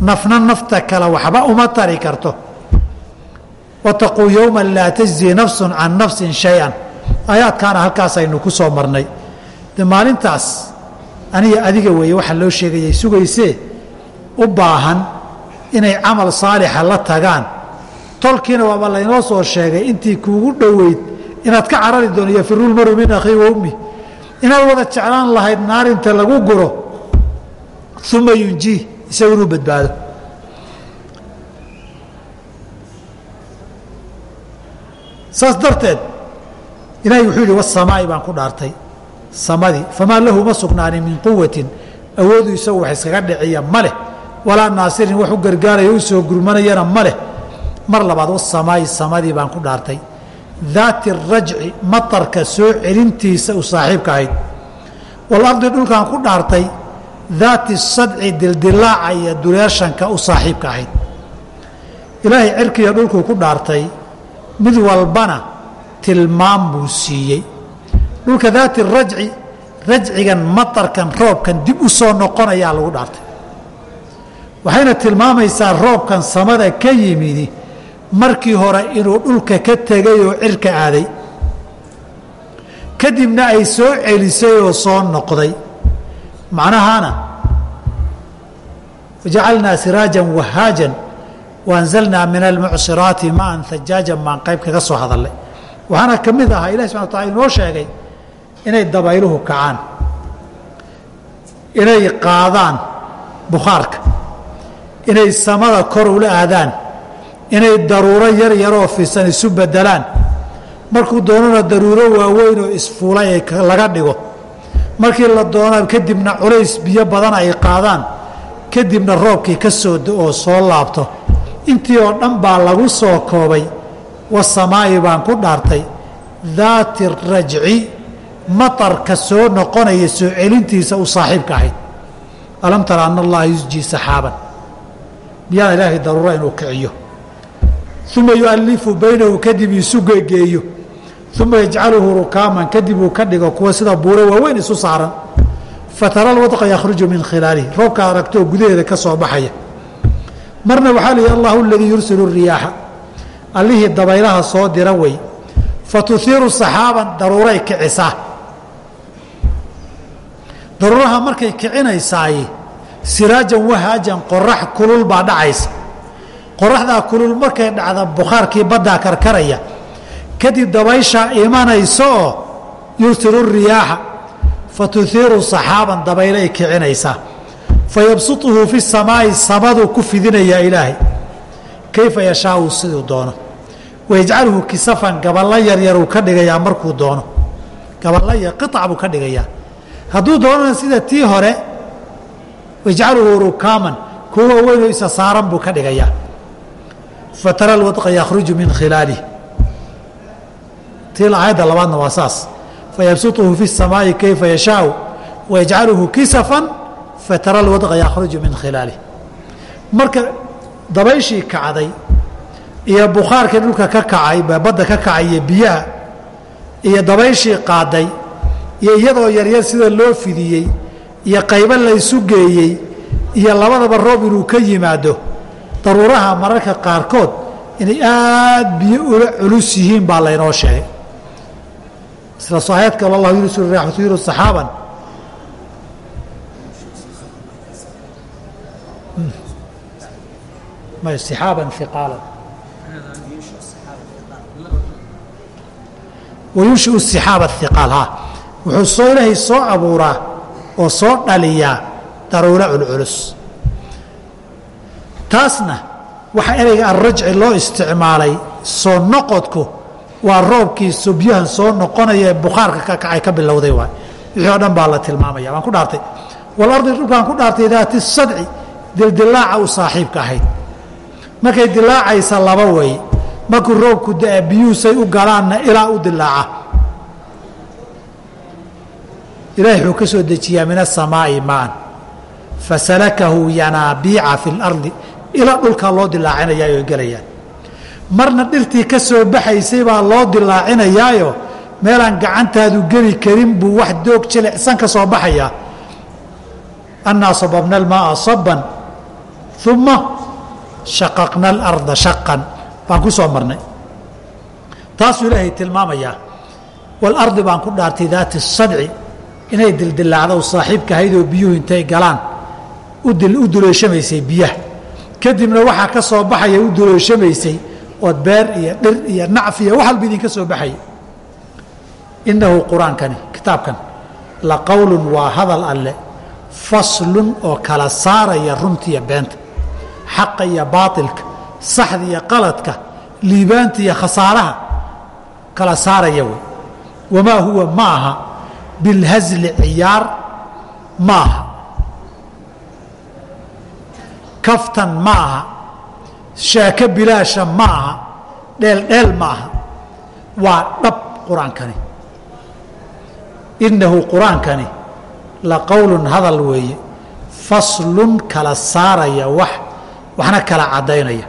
Nafna nafta kale waxba uma tari karto. Wataquu yowma laa tajzii nafsun can nafsin shay-an. Aayaadkaana halkaasaynu ku soo marnay. De maalintaas aniga adiga weeye waxaa loo sheegayay sugaysee u baahan inay camal saalixa la tagaan. Tolkiina waaba laynoo soo sheegay intii kuugu dhoweyd inaad ka carari doono yafirulmaru min akhii wa ummi inaad wada jeclaan lahayd naarinta lagu guro uma yunjii isagu inuu badbaado. Saas darteed ilaahay wuxuu yidhi wasamaa'i baan ku dhaartay. Samadii famaa lahu ma sugnaanin min quwatin awoodu isagu wax iskaga dhiciya ma leh. Walaa naasirin wax u gargaaraya u gurmanayana ma leh. Mar labaad wasamaa'i samadii baan ku dhaartay daati rajci matarka soo celintiisa u saaxiibka ahayd. Walardi dhulkaan ku dhaartay daati sadci dildilaaca iyo duleeshanka u saaxiibka ahayd. Ilaahay cirkiiyo dhulkuu ku dhaartay mid walbana tilmaam buu siiyey. Dhulka daati rajci rajcigan matarkan roobkan dib u soo noqonayaa lagu dhaartay. Waxayna tilmaamaysaa roobkan samada ka yimidi markii hore inuu dhulka ka tegay oo cirka aaday. Kadibna ay soo celisay oo soo noqday. Macnahaana wajacalnaa siraajan wahaajan waanzalnaa min almucsiraati maan hajaajan baan qayb kaga soo hadalnay waxaana ka mid ahaa ilahi subxana wataala inoo sheegay inay dabayluhu kacaan inay qaadaan bukhaarka inay samada kor ula aadaan inay daruuro yar yaroo fisan isu bedelaan markuu doonana daruuro waaweyn oo isfuulay laga dhigo. Markii la doona kadibna culays biyo badan ay qaadaan. Kadibna roobkii ka soo da'oo soo laabto. Intii oo dhan baa lagu soo koobay. Wasamaa'i baan ku dhaartay. Daati rajci matarka soo noqonaya soo celintiisa u saaxiibka ahayd. Alam tara ana allaha yusjii saxaaban. Miyaana ilaahay daruura inuu kiciyo uma yualifu baynahu kadib isu geegeeyo uma yajcaluhu rukaaman kadib uu ka dhigo kuwa sida buuro waaweyn isu saaran fatara lwadqa yakhruju min khilaalihi roobka aragtoo gudaheeda ka soo baxaya marna waxaa la yihi allahu aladii yursilu riyaaxa allihii dabaylaha soo dira wey fatuhiiru saxaaban daruuray kicisaa daruuraha markay kicinaysaay siraajan wahaajan qorax kulul baa dhacaysa qoraxdaa kulul markay dhacda bukhaarkii baddaa karkaraya kadib dabayshaa imanaysa oo yursilu riyaaxa fatuhiiru saxaaban dabaylay kicinaysaa fayabsutuhu fi samaa'i samaduu ku fidinayaa ilaahay. Kayfa yashaau siduu doono? Wayajcaluhu kisafan gaballo yaryaruu ka dhigayaa markuu doono. Gaballo qiac buu ka dhigayaa hadduu doonana sida tii hore wayajcaluhu rukaaman kuwa weynoo isa saaran buu ka dhigayaa fatara alwadqa yakhruju min khilaalih tii aayadda labaadna waa saas fayabsuطuhu fi الsamaaءi kayfa yashaau wayajcaluhu kisafan fatara alwadqa yakhruju min khilaalih marka dabayshii kacday iyo bukhaarkii dhulka ka kacay badda ka kacay iyo biyaha iyo dabayshii qaaday iyo iyadoo yaryar sida loo fidiyey iyo qaybo laysu geeyey iyo labadaba roob inuu ka yimaado daruuraha mararka qaarkood inay aad biyo ula culus yihiin baa laynoo sheegay. Isla saayad kale allah yursul raxmatu yuru saxaaban. May sixaaban iqaalan wayunshiu sixaaba iqaal ha. Wuxuu soo ilaahay soo abuuraa oo soo dhaliyaa daruuro culculus taasna waxaa ereyga alrajci loo isticmaalay soo noqodku waa roobkii subyahan soo noqonaya ee bukhaarka ka kacay ka bilowday waay. Wixii oo dhan baa la tilmaamaya. Waan ku dhaartay. Walardi dhulkaan ku dhaartay daati sadci dildilaaca u saaxiibka ahayd. Markay dilaacaysa laba way. Markuu roobku da biyuhusay u galaanna ilaa u dilaaca. Ilahay wuxuu ka soo dejiyaa min asamaa'i maan. Fasalakahu yanaabiica fi اlardi ilaa dhulkaa loo dilaacinaya oy gelayaan. Marna dhirtii ka soo baxaysay baa loo dilaacinayaayo meelaan gacantaadu geli karin buu wax doog jilicsan ka soo baxayaa annaa sababna almaaa saban uma shaqaqna alarda shaqan. Baan ku soo marnay. Taasuu ilaahay tilmaamayaa walardi baan ku dhaartay daati sadci inay dildilaacdo saaxiibka ahaydoo biyuhu intay galaan u duleeshamaysay biyaha kadibna waxaa ka soo baxaya u duleeshamaysay ood beer iyo dhir iyo nacf iyo wax walba idinka soo baxaya innahu qur'aankani kitaabkan la qowlun waa hadal alle faslun oo kala saaraya runtiiyo beenta xaqa iyo baatilka saxda iyo qaladka liibaanta iyo khasaaraha kala saaraya wey. Wamaa huwa ma bilhasli ciyaar ma kaftan ma aha shaako bilaasha ma aha dheeldheel ma aha waa dhab qur-aankani innahu qur-aankani la qowlun hadal weeye faslun kala saaraya wax waxna kala caddaynaya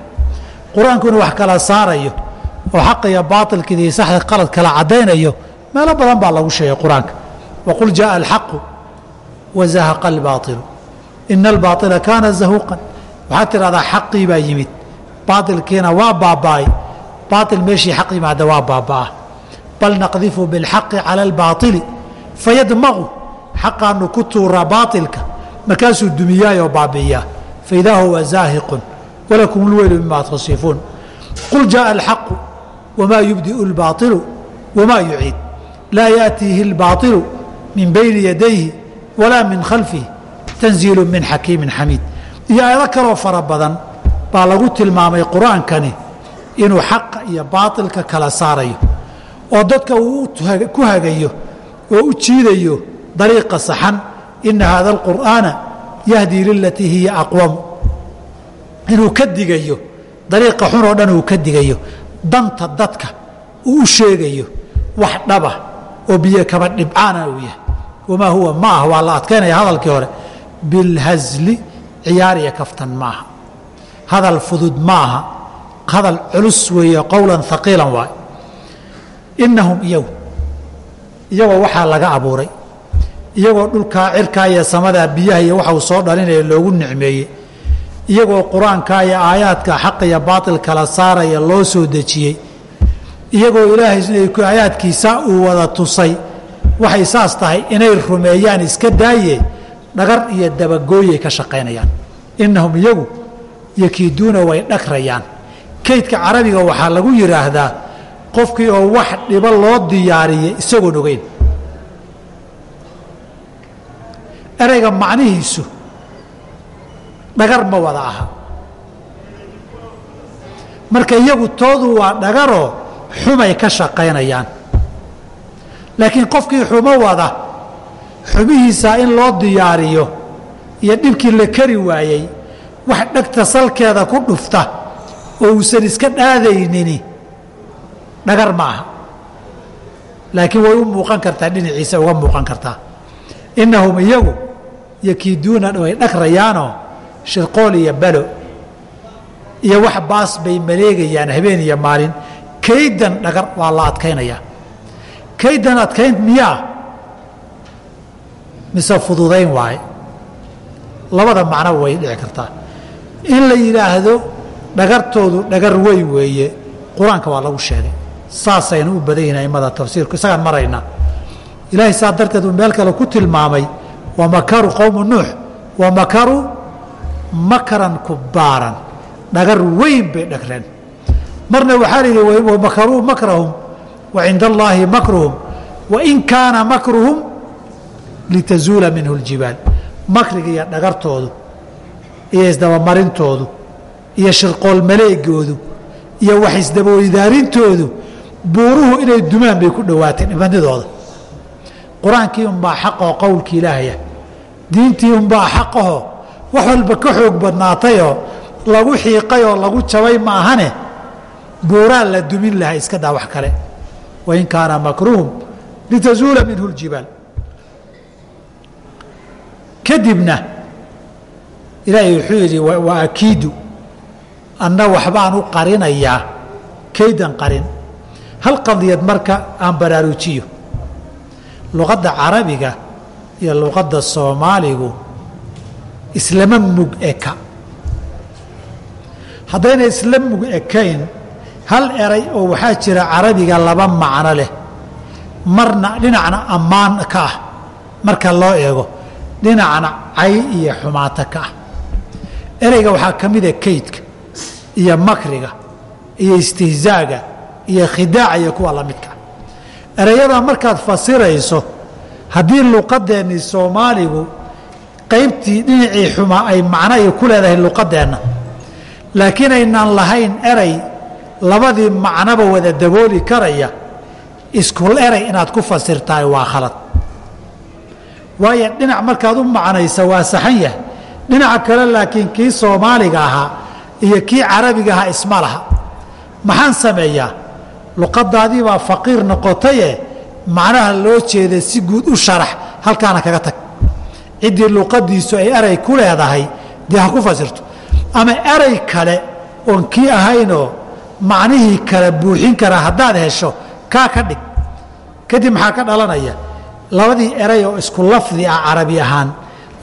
qur-aankuna wax kala saarayo oo xaqa iyo baailkiidii saxda qalad kala caddaynayo meelo badan baa lagu sheegay qur-aanka waqul jaءa alxaqu wazahaqa albaaطilu ina albaaطila kaana zahuuqan waxaad tidhahdaa xaqii baa yimid baailkiina waa baaba'ay baail meeshii xaq yimaada waa baaba'ah bal naqdifu biاlxaqi cala albaaطili fayadmaqu xaqaanu ku tuuraa baailka markaasuu dumiyaayoo baabi'iyaa faidaa huwa zaahiqun walakum اlweylu mima tasifuun qul jaءa alxaqu wmaa yubdi'u اlbaailu wmaa yuciid laa yaأtiihi اlbaailu min bayni yadayhi walaa min khalfihi tanziilu min xakiimin xamiid iyo aayado kaloo fara badan baa lagu tilmaamay qur'aankani inuu xaqa iyo baailka kala saarayo oo dadka uu ku hagayo oo u jiidayo dariiqa saxan ina hada alqur'aana yahdii lilatii hiya aqwamu inuu ka digayo dariiqa xun oo dhan uu ka digayo danta dadka uu u sheegayo wax dhaba oo biyo kaba dhibcaana uu yahay wamaa huwa ma ah waa la adkaynaya hadalkii hore. Bilhasli ciyaar iyo kaftan maaha. Hadal fudud maaha. Hadal culus weeye qowlan haqiilan waay. Innahum iyagu iyagoo waxaa laga abuuray. Iyagoo dhulkaa cirkaa iyo samadaa biyaha iyo waxa uu soo dhalinaya loogu nicmeeyey. Iyagoo qur'aankaa iyo aayaadka xaq iyo baatil kala saaraya loo soo dejiyey. Iyagoo ilaahay aayaadkiisa uu wada tusay. Waxay saas tahay inay rumeeyaan iska daaye dhagar iyo dabagooyay ka shaqaynayaan. Innahum iyagu yakiiduuna way dhagrayaan kaydka carabiga waxaa lagu yidhaahdaa qofkii oo wax dhibo loo diyaariyey isagoon ogeyn. Ereyga macnihiisu dhagar ma wada aha. Marka iyagu toodu waa dhagaroo xumay ka shaqaynayaan. Laakiin qofkii xumo wada xumihiisaa in loo diyaariyo iyo dhibkii la kari waayey wax dhegta salkeeda ku dhufta oo uusan iska dhaadaynini dhagar ma aha. Laakiin way u muuqan kartaa dhinaciisa uga muuqan kartaa. Innahum iyagu yakiiduuna way dhagrayaanoo shirqool iyo balo iyo wax baas bay maleegayaan habeen iyo maalin. Kaydan dhagar waa la adkaynayaa kaydan adkayn miyaa mise fududayn waaye labada macno way dhici kartaa. In la yidhaahdo dhagartoodu dhagar weyn weeye qur'aanka waa lagu sheegay. Saasaynu u badan yihiin aimada tafsiirku isagaan maraynaa ilaahay saa darteed uu meel kale ku tilmaamay wa makaruu qowmu nuux wa makaruu makran kubaaran dhagar weyn bay dhagreen. Marna waxaa la yidhi wamakaruu makrahum wa cinda allaahi makruhum wain kaana makruhum litazuula minhu ljibaal. Makriga iyo dhagartoodu iyo isdabamarintoodu iyo shirqool maleegoodu iyo wax isdabaweydaalintoodu buuruhu inay dumaan bay ku dhowaateen dhibanidooda qur'aankii unbaa xaqoo qowlkii ilaahaya. Diintii unbaa xaqaho wax walba ka xoog badnaatayoo lagu xiiqayoo lagu jabay ma ahane la dumin lahaa iska daa wax kale. Wain kaana makruhum litazuula minhu ljibaal kadibna ilaahay wuxuu yidhi wa akiidu. Anna waxbaan u qarinayaa kaydan qarin. Hal qadiyad marka aan baraarujiyo. Luqadda carabiga iyo luqadda soomaaligu islama mug eka. Haddayna isla mug ekayn hal eray oo waxaa jira carabiga laba macno leh. Marna dhinacna ammaan ka ah marka loo eego dhinacna cay iyo xumaato ka ah. Ereyga waxaa ka mida kaydka iyo makriga iyo istihzaaga iyo khidaaca iyo kuwa lamidka ereyada markaad fasirayso haddii luqadeennii soomaaligu qaybtii dhinacii xumaa ay macno ay ku leedahay luqadeenna laakiin aynaan lahayn erey labadii macnoba wada dabooli karaya iskul erey inaad ku fasirtahay waa khalad waayo dhinac markaad u macnaysa waa saxan yahay dhinaca kale laakiin kii soomaaliga ahaa iyo kii carabiga ahaa isma laha. Maxaan sameeyaa? Luqadaadii baa faqiir noqotaye macnaha loo jeeda si guud u sharax halkaana kaga tag. Ciddii luqadiisu ay erey ku leedahay dee ha ku fasirto. Ama erey kale oon kii ahaynoo macnihii kale buuxin kara haddaad hesho kaa ka dhig. Kadib maxaa ka dhalanaya labadii erey oo isku lafdi ah carabi ahaan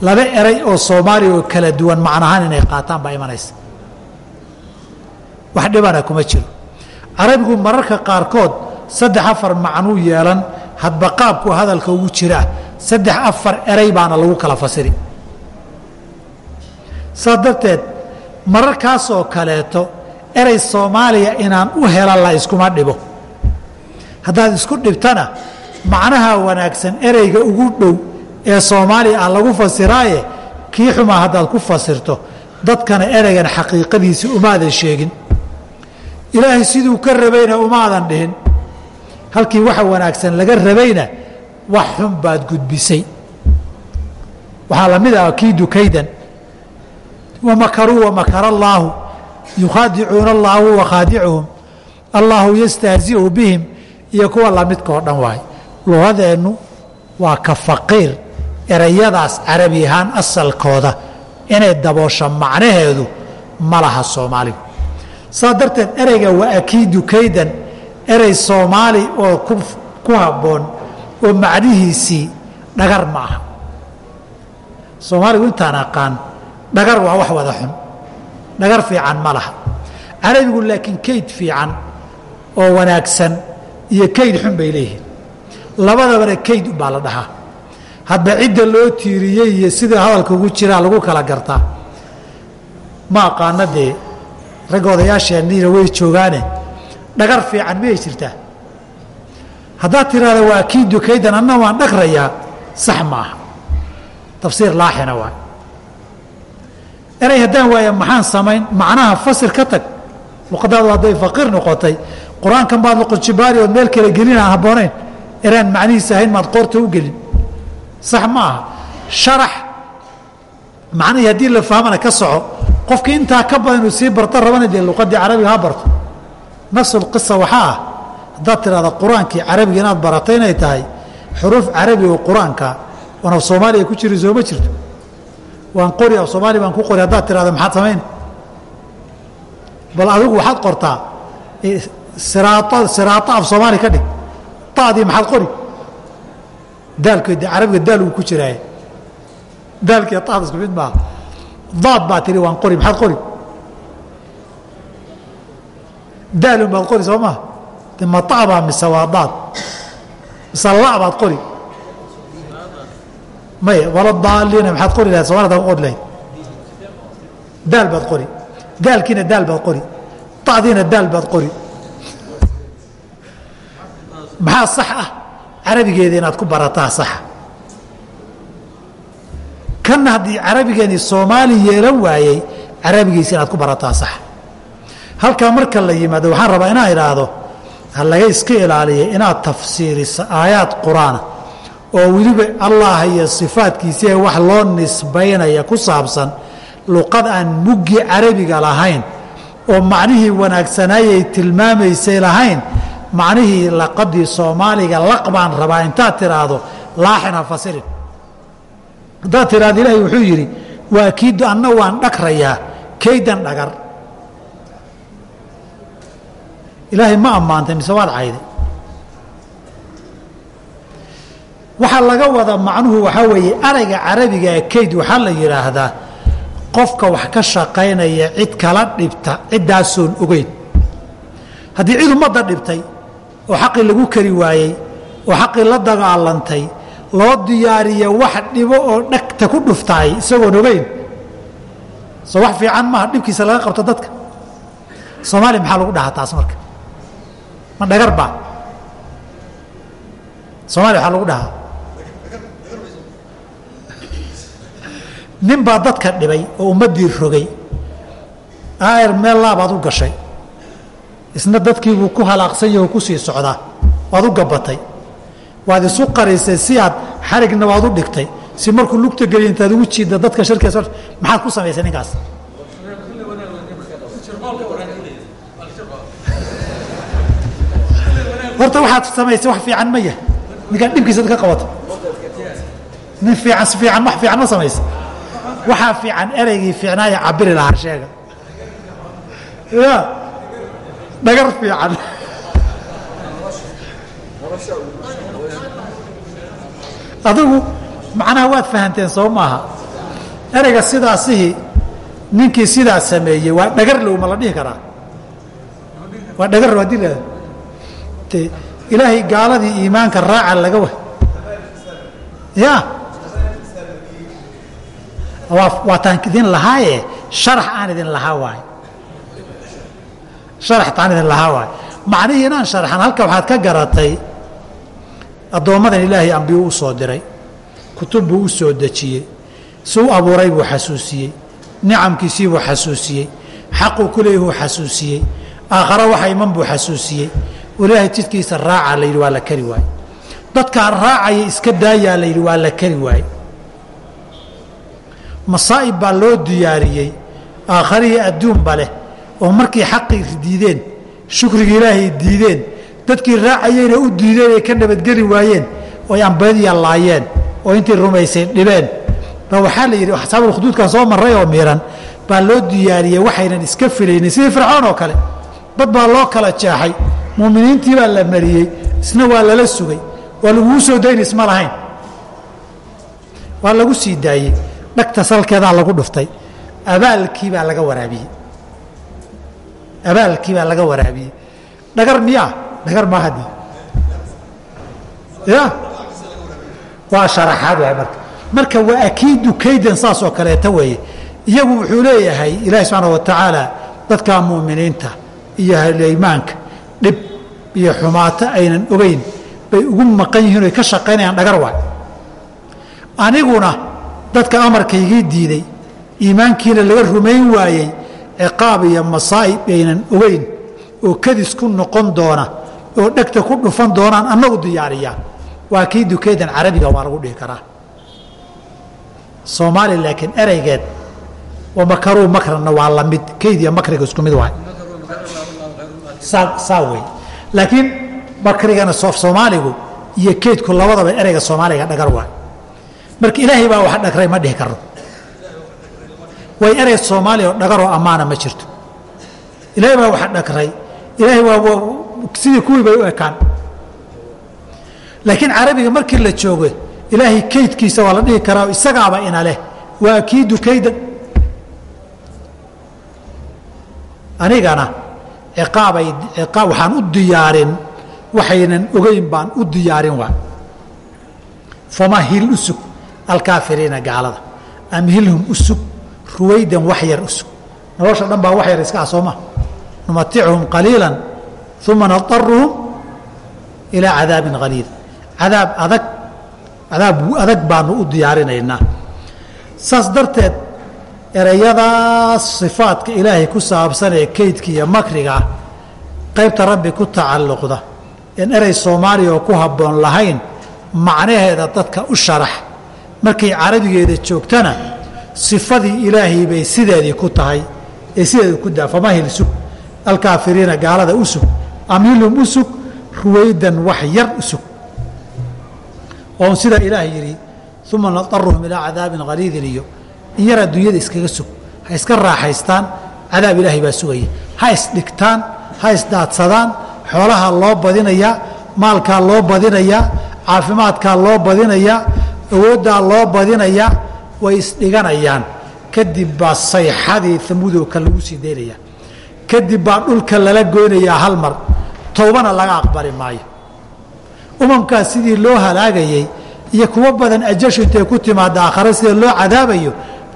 laba erey oo soomaaliya oo kala duwan macnahaan inay qaataan baa imanaysa. Wax dhibana kuma jiro. Carabigu mararka qaarkood saddex afar macnuu yeelan hadba qaabku hadalka ugu jiraa saddex afar erey baana lagu kala fasiri. Saas darteed mararkaasoo kaleeto erey soomaaliya inaan u hela la iskuma dhibo. Haddaad isku dhibtana macnaha wanaagsan ereyga ugu dhow ee soomaaliya ah lagu fasiraaye kii xumaa haddaad ku fasirto dadkana ereygan xaqiiqadiisa umaadan sheegin. Ilaahay siduu ka rabayna umaadan dhihin. Halkii waxa wanaagsan laga rabayna wax xun baad gudbisay. Waxaa la mid ah kiidu kaydan. Wamakaruu wamakara allaahu yukhaadicuuna allaahu wakhaadicuhum allaahu yastahziu bihim iyo kuwa lamidka oo dhan waay lugadeennu waa ka faqiir erayadaas carabi ahaan asalkooda inay daboosho macnaheedu ma laha soomaaligu saa darteed ereyga waa akiidu kaydan erey soomaali oo ku habboon oo macnihiisii dhagar ma aha. Soomaaligu intaan aqaan dhagar waa wax wada xun dhagar fiican ma laha. Carabigu laakiin kayd fiican oo wanaagsan iyo kayd xun bay leeyihiin labadabana kayd baa la dhahaa. Hadba cidda loo tiiriyey iyo sida hadalka ugu jiraa lagu kala gartaa. Ma aqaana dee ragga odayaasheenniina way joogaane. Dhagar fiican miyay jirtaa? Haddaad tiraahda waa kiidu kaydan anna waan dhagrayaa sax ma aha. Tafsiir laaxina waay erey haddaan waaya maxaan samayn? Macnaha fasir ka tag. Luqadaadu hadday faqiir noqotay. Qur'aankan baad luqajibaari ood meel kale gelin aan habboonayn eraan macnihiisa ahayn maad qoorta u gelin. Sax ma aha. Sharax macnihii haddii la fahmana ka soco qofkii intaa ka badan inuu sii barto rabana dee luqadii carabiga ha barto. Nafsulqisa waxaa ah haddaad tidhahda qur'aankii carabiga inaad barato inay tahay xuruuf carabiga qur'aanka oon af soomaaliya ku jiri sooma jirto. Waan qori af soomaaliya baan ku qori haddaad tidhahda maxaad samayn? Bal adigu waxaad qortaa siraato siraato af soomaali ka dhig ta'dii maxaad qori? Daalkeed carabiga daal uu ku jiraaye daalkiiyo ta'da isku mid maaha daad baa tihi waan qori maxaad qori? Daalun baad qori soo maa de ma ta baa mise waa daad? Mise la baad qori? Maya wala daaliina maxaad qori lahayd somalida qori lahayd. Daal baad qori. Daalkiina daal baad qori. Ta'diina daal baad qori maxaa sax ah? Carabigeeda inaad ku barataa saxa kanna haddii carabigeeni soomaali yeelan waayey carabigiisa inaad ku barataa saxa halkaa marka la yimaado waxaan rabaa inaa idhaahdo ha laga iska ilaaliya inaad tafsiiriso aayaad qur'aana oo weliba allah iyo sifaadkiisa ee wax loo nisbaynaya ku saabsan luqad aan muggi carabiga lahayn oo macnihii wanaagsanaayay tilmaamaysay lahayn macnihii laqadii soomaaliga laq baan rabaa intaad tidhaahdo laaxin ha fasirin. Haddaad tidhahdo ilaahay wuxuu yidhi waa kiidu anna waan dhagrayaa kaydan dhagar. Ilaahay ma ammaantay mise waad cayday? Waxaa laga wada macnuhu waxaa weeye arayga carabiga ee kayd waxaa la yidhaahdaa qofka wax ka shaqaynaya cid kala dhibta ciddaasoon ogeyn. Haddii cid ummadda dhibtay oo xaqii lagu kari waayey oo xaqii la dagaalantay loo diyaariya wax dhibo oo dhagta ku dhuftaay isagoon ogeyn soo wax fiican maaha dhibkiisa laga qabto dadka. Soomaaliya maxaa lagu dhahaa taas marka? Ma dhagar baa. Soomaaliya waxaa lagu dhahaa. Nin baa dadka dhibay oo ummaddii rogay. Aayar meel laabaad u gashay isna dadkiibuu ku halaaqsan yaho ku sii socdaa waad u gabatay waad isu qaraysay si aad xarigna waad u dhigtay. Si markuu lugta geliya intaad ugu jiidda dadka sharkiisa maxaad ku samaysay ninkaas? Horta waxaad samaysay wax fiican ma yahay. Ninkaan dhibkiisa ad ka qabato. Nin fiican si fiican wax fiican ma samaysa waxaa fiican ereygii fiicnaaya cabiri lahaa sheega. Ya dhagar fiican. Adigu macnaha waad fahanteen soo maaha. Ereyga sidaasihii ninkii sidaa sameeyey waa dhagar low ma la dhihi karaa? Waa dhagar low haddii la ilaahay gaaladii iimaanka raaca laga wa ya. Waa waataan idin lahaaye sharax aan idin lahaa waayo sharax taan idin lahaa waayo macnihii inaan sharaxan halka waxaad ka garatay addoommadan ilaahay ambiyu u soo diray. Kutub buu u soo dejiyey. Si u abuuray buu xasuusiyey. Nicamkiisii buu xasuusiyey. Xaquu ku leeyahuu xasuusiyey. Aakhare waxa iman buu xasuusiyey. Ilaahay jidkiisa raacaa la yidhi waa la kari waaye dadkaan raacaya iska daayaa la yidhi waa la kari waaye masaa'ib baa loo diyaariyey. Aakharihi adduunba leh oo markay xaqii diideen shukriga ilaahay diideen dadkii raacayeyna u diideen ay ka nabadgeli waayeen oy ambadiya laayeen oo intii rumaysay dhibeen. Ba waxaa la yidhi asxaabulkhuduudkan soo marray oo miiran baa loo diyaariyey waxaynan iska filaynin sidii fircoon oo kale. Dad baa loo kala jeexay muuminiintii baa la mariyey isna waa lala sugay waa laguu soo dayn isma lahayn. Waa lagu sii daayey dhagta salkeedaa lagu dhuftay abaalkii baa laga waraabiyey abaalkii baa laga waraabiyey. Dhagar miyaa dhagar maa haddii ya? Waa sharaxaad waay marka. Marka waa akiidu kaydan saas oo kaleeta weeye. Iyagu wuxuu leeyahay ilaahi subxaana wa tacaala dadkaa mu'miniinta iyo halyaymaanka dhib iyo xumaato aynan ogeyn bay ugu maqan yihiin oy ka shaqaynayaan dhagar waay. Aniguna dadka amarkaygii diiday iimaankiina laga rumayn waayey ciqaab iyo masaa'ib aynan ogeyn oo kadis ku noqon doona oo dhegta ku dhufan doonaan annagu diyaariyaa waa kii dukeydan carabiga waa lagu dhihi karaa. Soomaali laakiin ereygeed wamakaruu makranna waa la mid keyd iyo makriga isku mid waay. Saa wey laakiin makrigana soomaaligu iyo keydku labadaba ereyga soomaaliga dhagar waay. Marka ilaahay baa wax dhagray ma dhihi karo way erey soomaaliya oo ammaana ma jirto. Ilaahay baa wax dhagray ilaahay waa sidii kuwii bay u ekaan. Laakiin carabiga markii la joogo ilaahay kaydkiisa waa la dhihi karaa isagaaba ina leh. Waa akiidu kaydan anigana ciqaabay ciqaab waxaan u diyaarin waxaynan ogeyn baan u diyaarin waa. Famahil usug alkaafiriina gaalada. Amhilhum usug ruwaydan wax yar usug nolosha dhan baa wax yar iska ah sooma numatichum qaliila uma nadaruhum ilaa cadaabin haliid cadaab adag cadaab adag baanu u diyaarinaynaa. Saas darteed ereyadaas sifaadka ilaahay ku saabsan ee keydka iyo makriga ah qaybta rabbi ku tacalluqda. In erey soomaaliya oo ku habboon lahayn macnaheeda dadka u sharax. Markay carabigeeda joogtana sifadii ilaahay bay sideedii ku tahay ee sideedii ku daa famahil sug. Alkaafiriina gaalada u sug amhilhum u sug ruwaydan wax yar u sug. Oon sida ilaah yidhi uma nadaruhum ilaa cadaabin haliidin iyo in yar adduunyada iskaga sug. Ha iska raaxaystaan cadaab ilaahay baa sugaya ha isdhigtaan ha isdaadsadaan xoolahaa loo badinayaa maalkaa loo badinayaa caafimaadkaa loo badinayaa awooddaa loo badinayaa way isdhiganayaan kadib baa sayxadii amuudowka lagu sii daynayaa. Kadib baa dhulka lala goynayaa hal mar. Towbana laga aqbali maayo. Umamkaas sidii loo halaagayey iyo kuwo badan ajashu intay ku timaada aakhare sida loo cadaabayo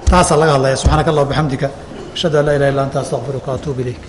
taasaa laga hadlaya subxaanaka allah bxamdika ashhadu an laa ilah illa anta astaqfiruka atuub ilayk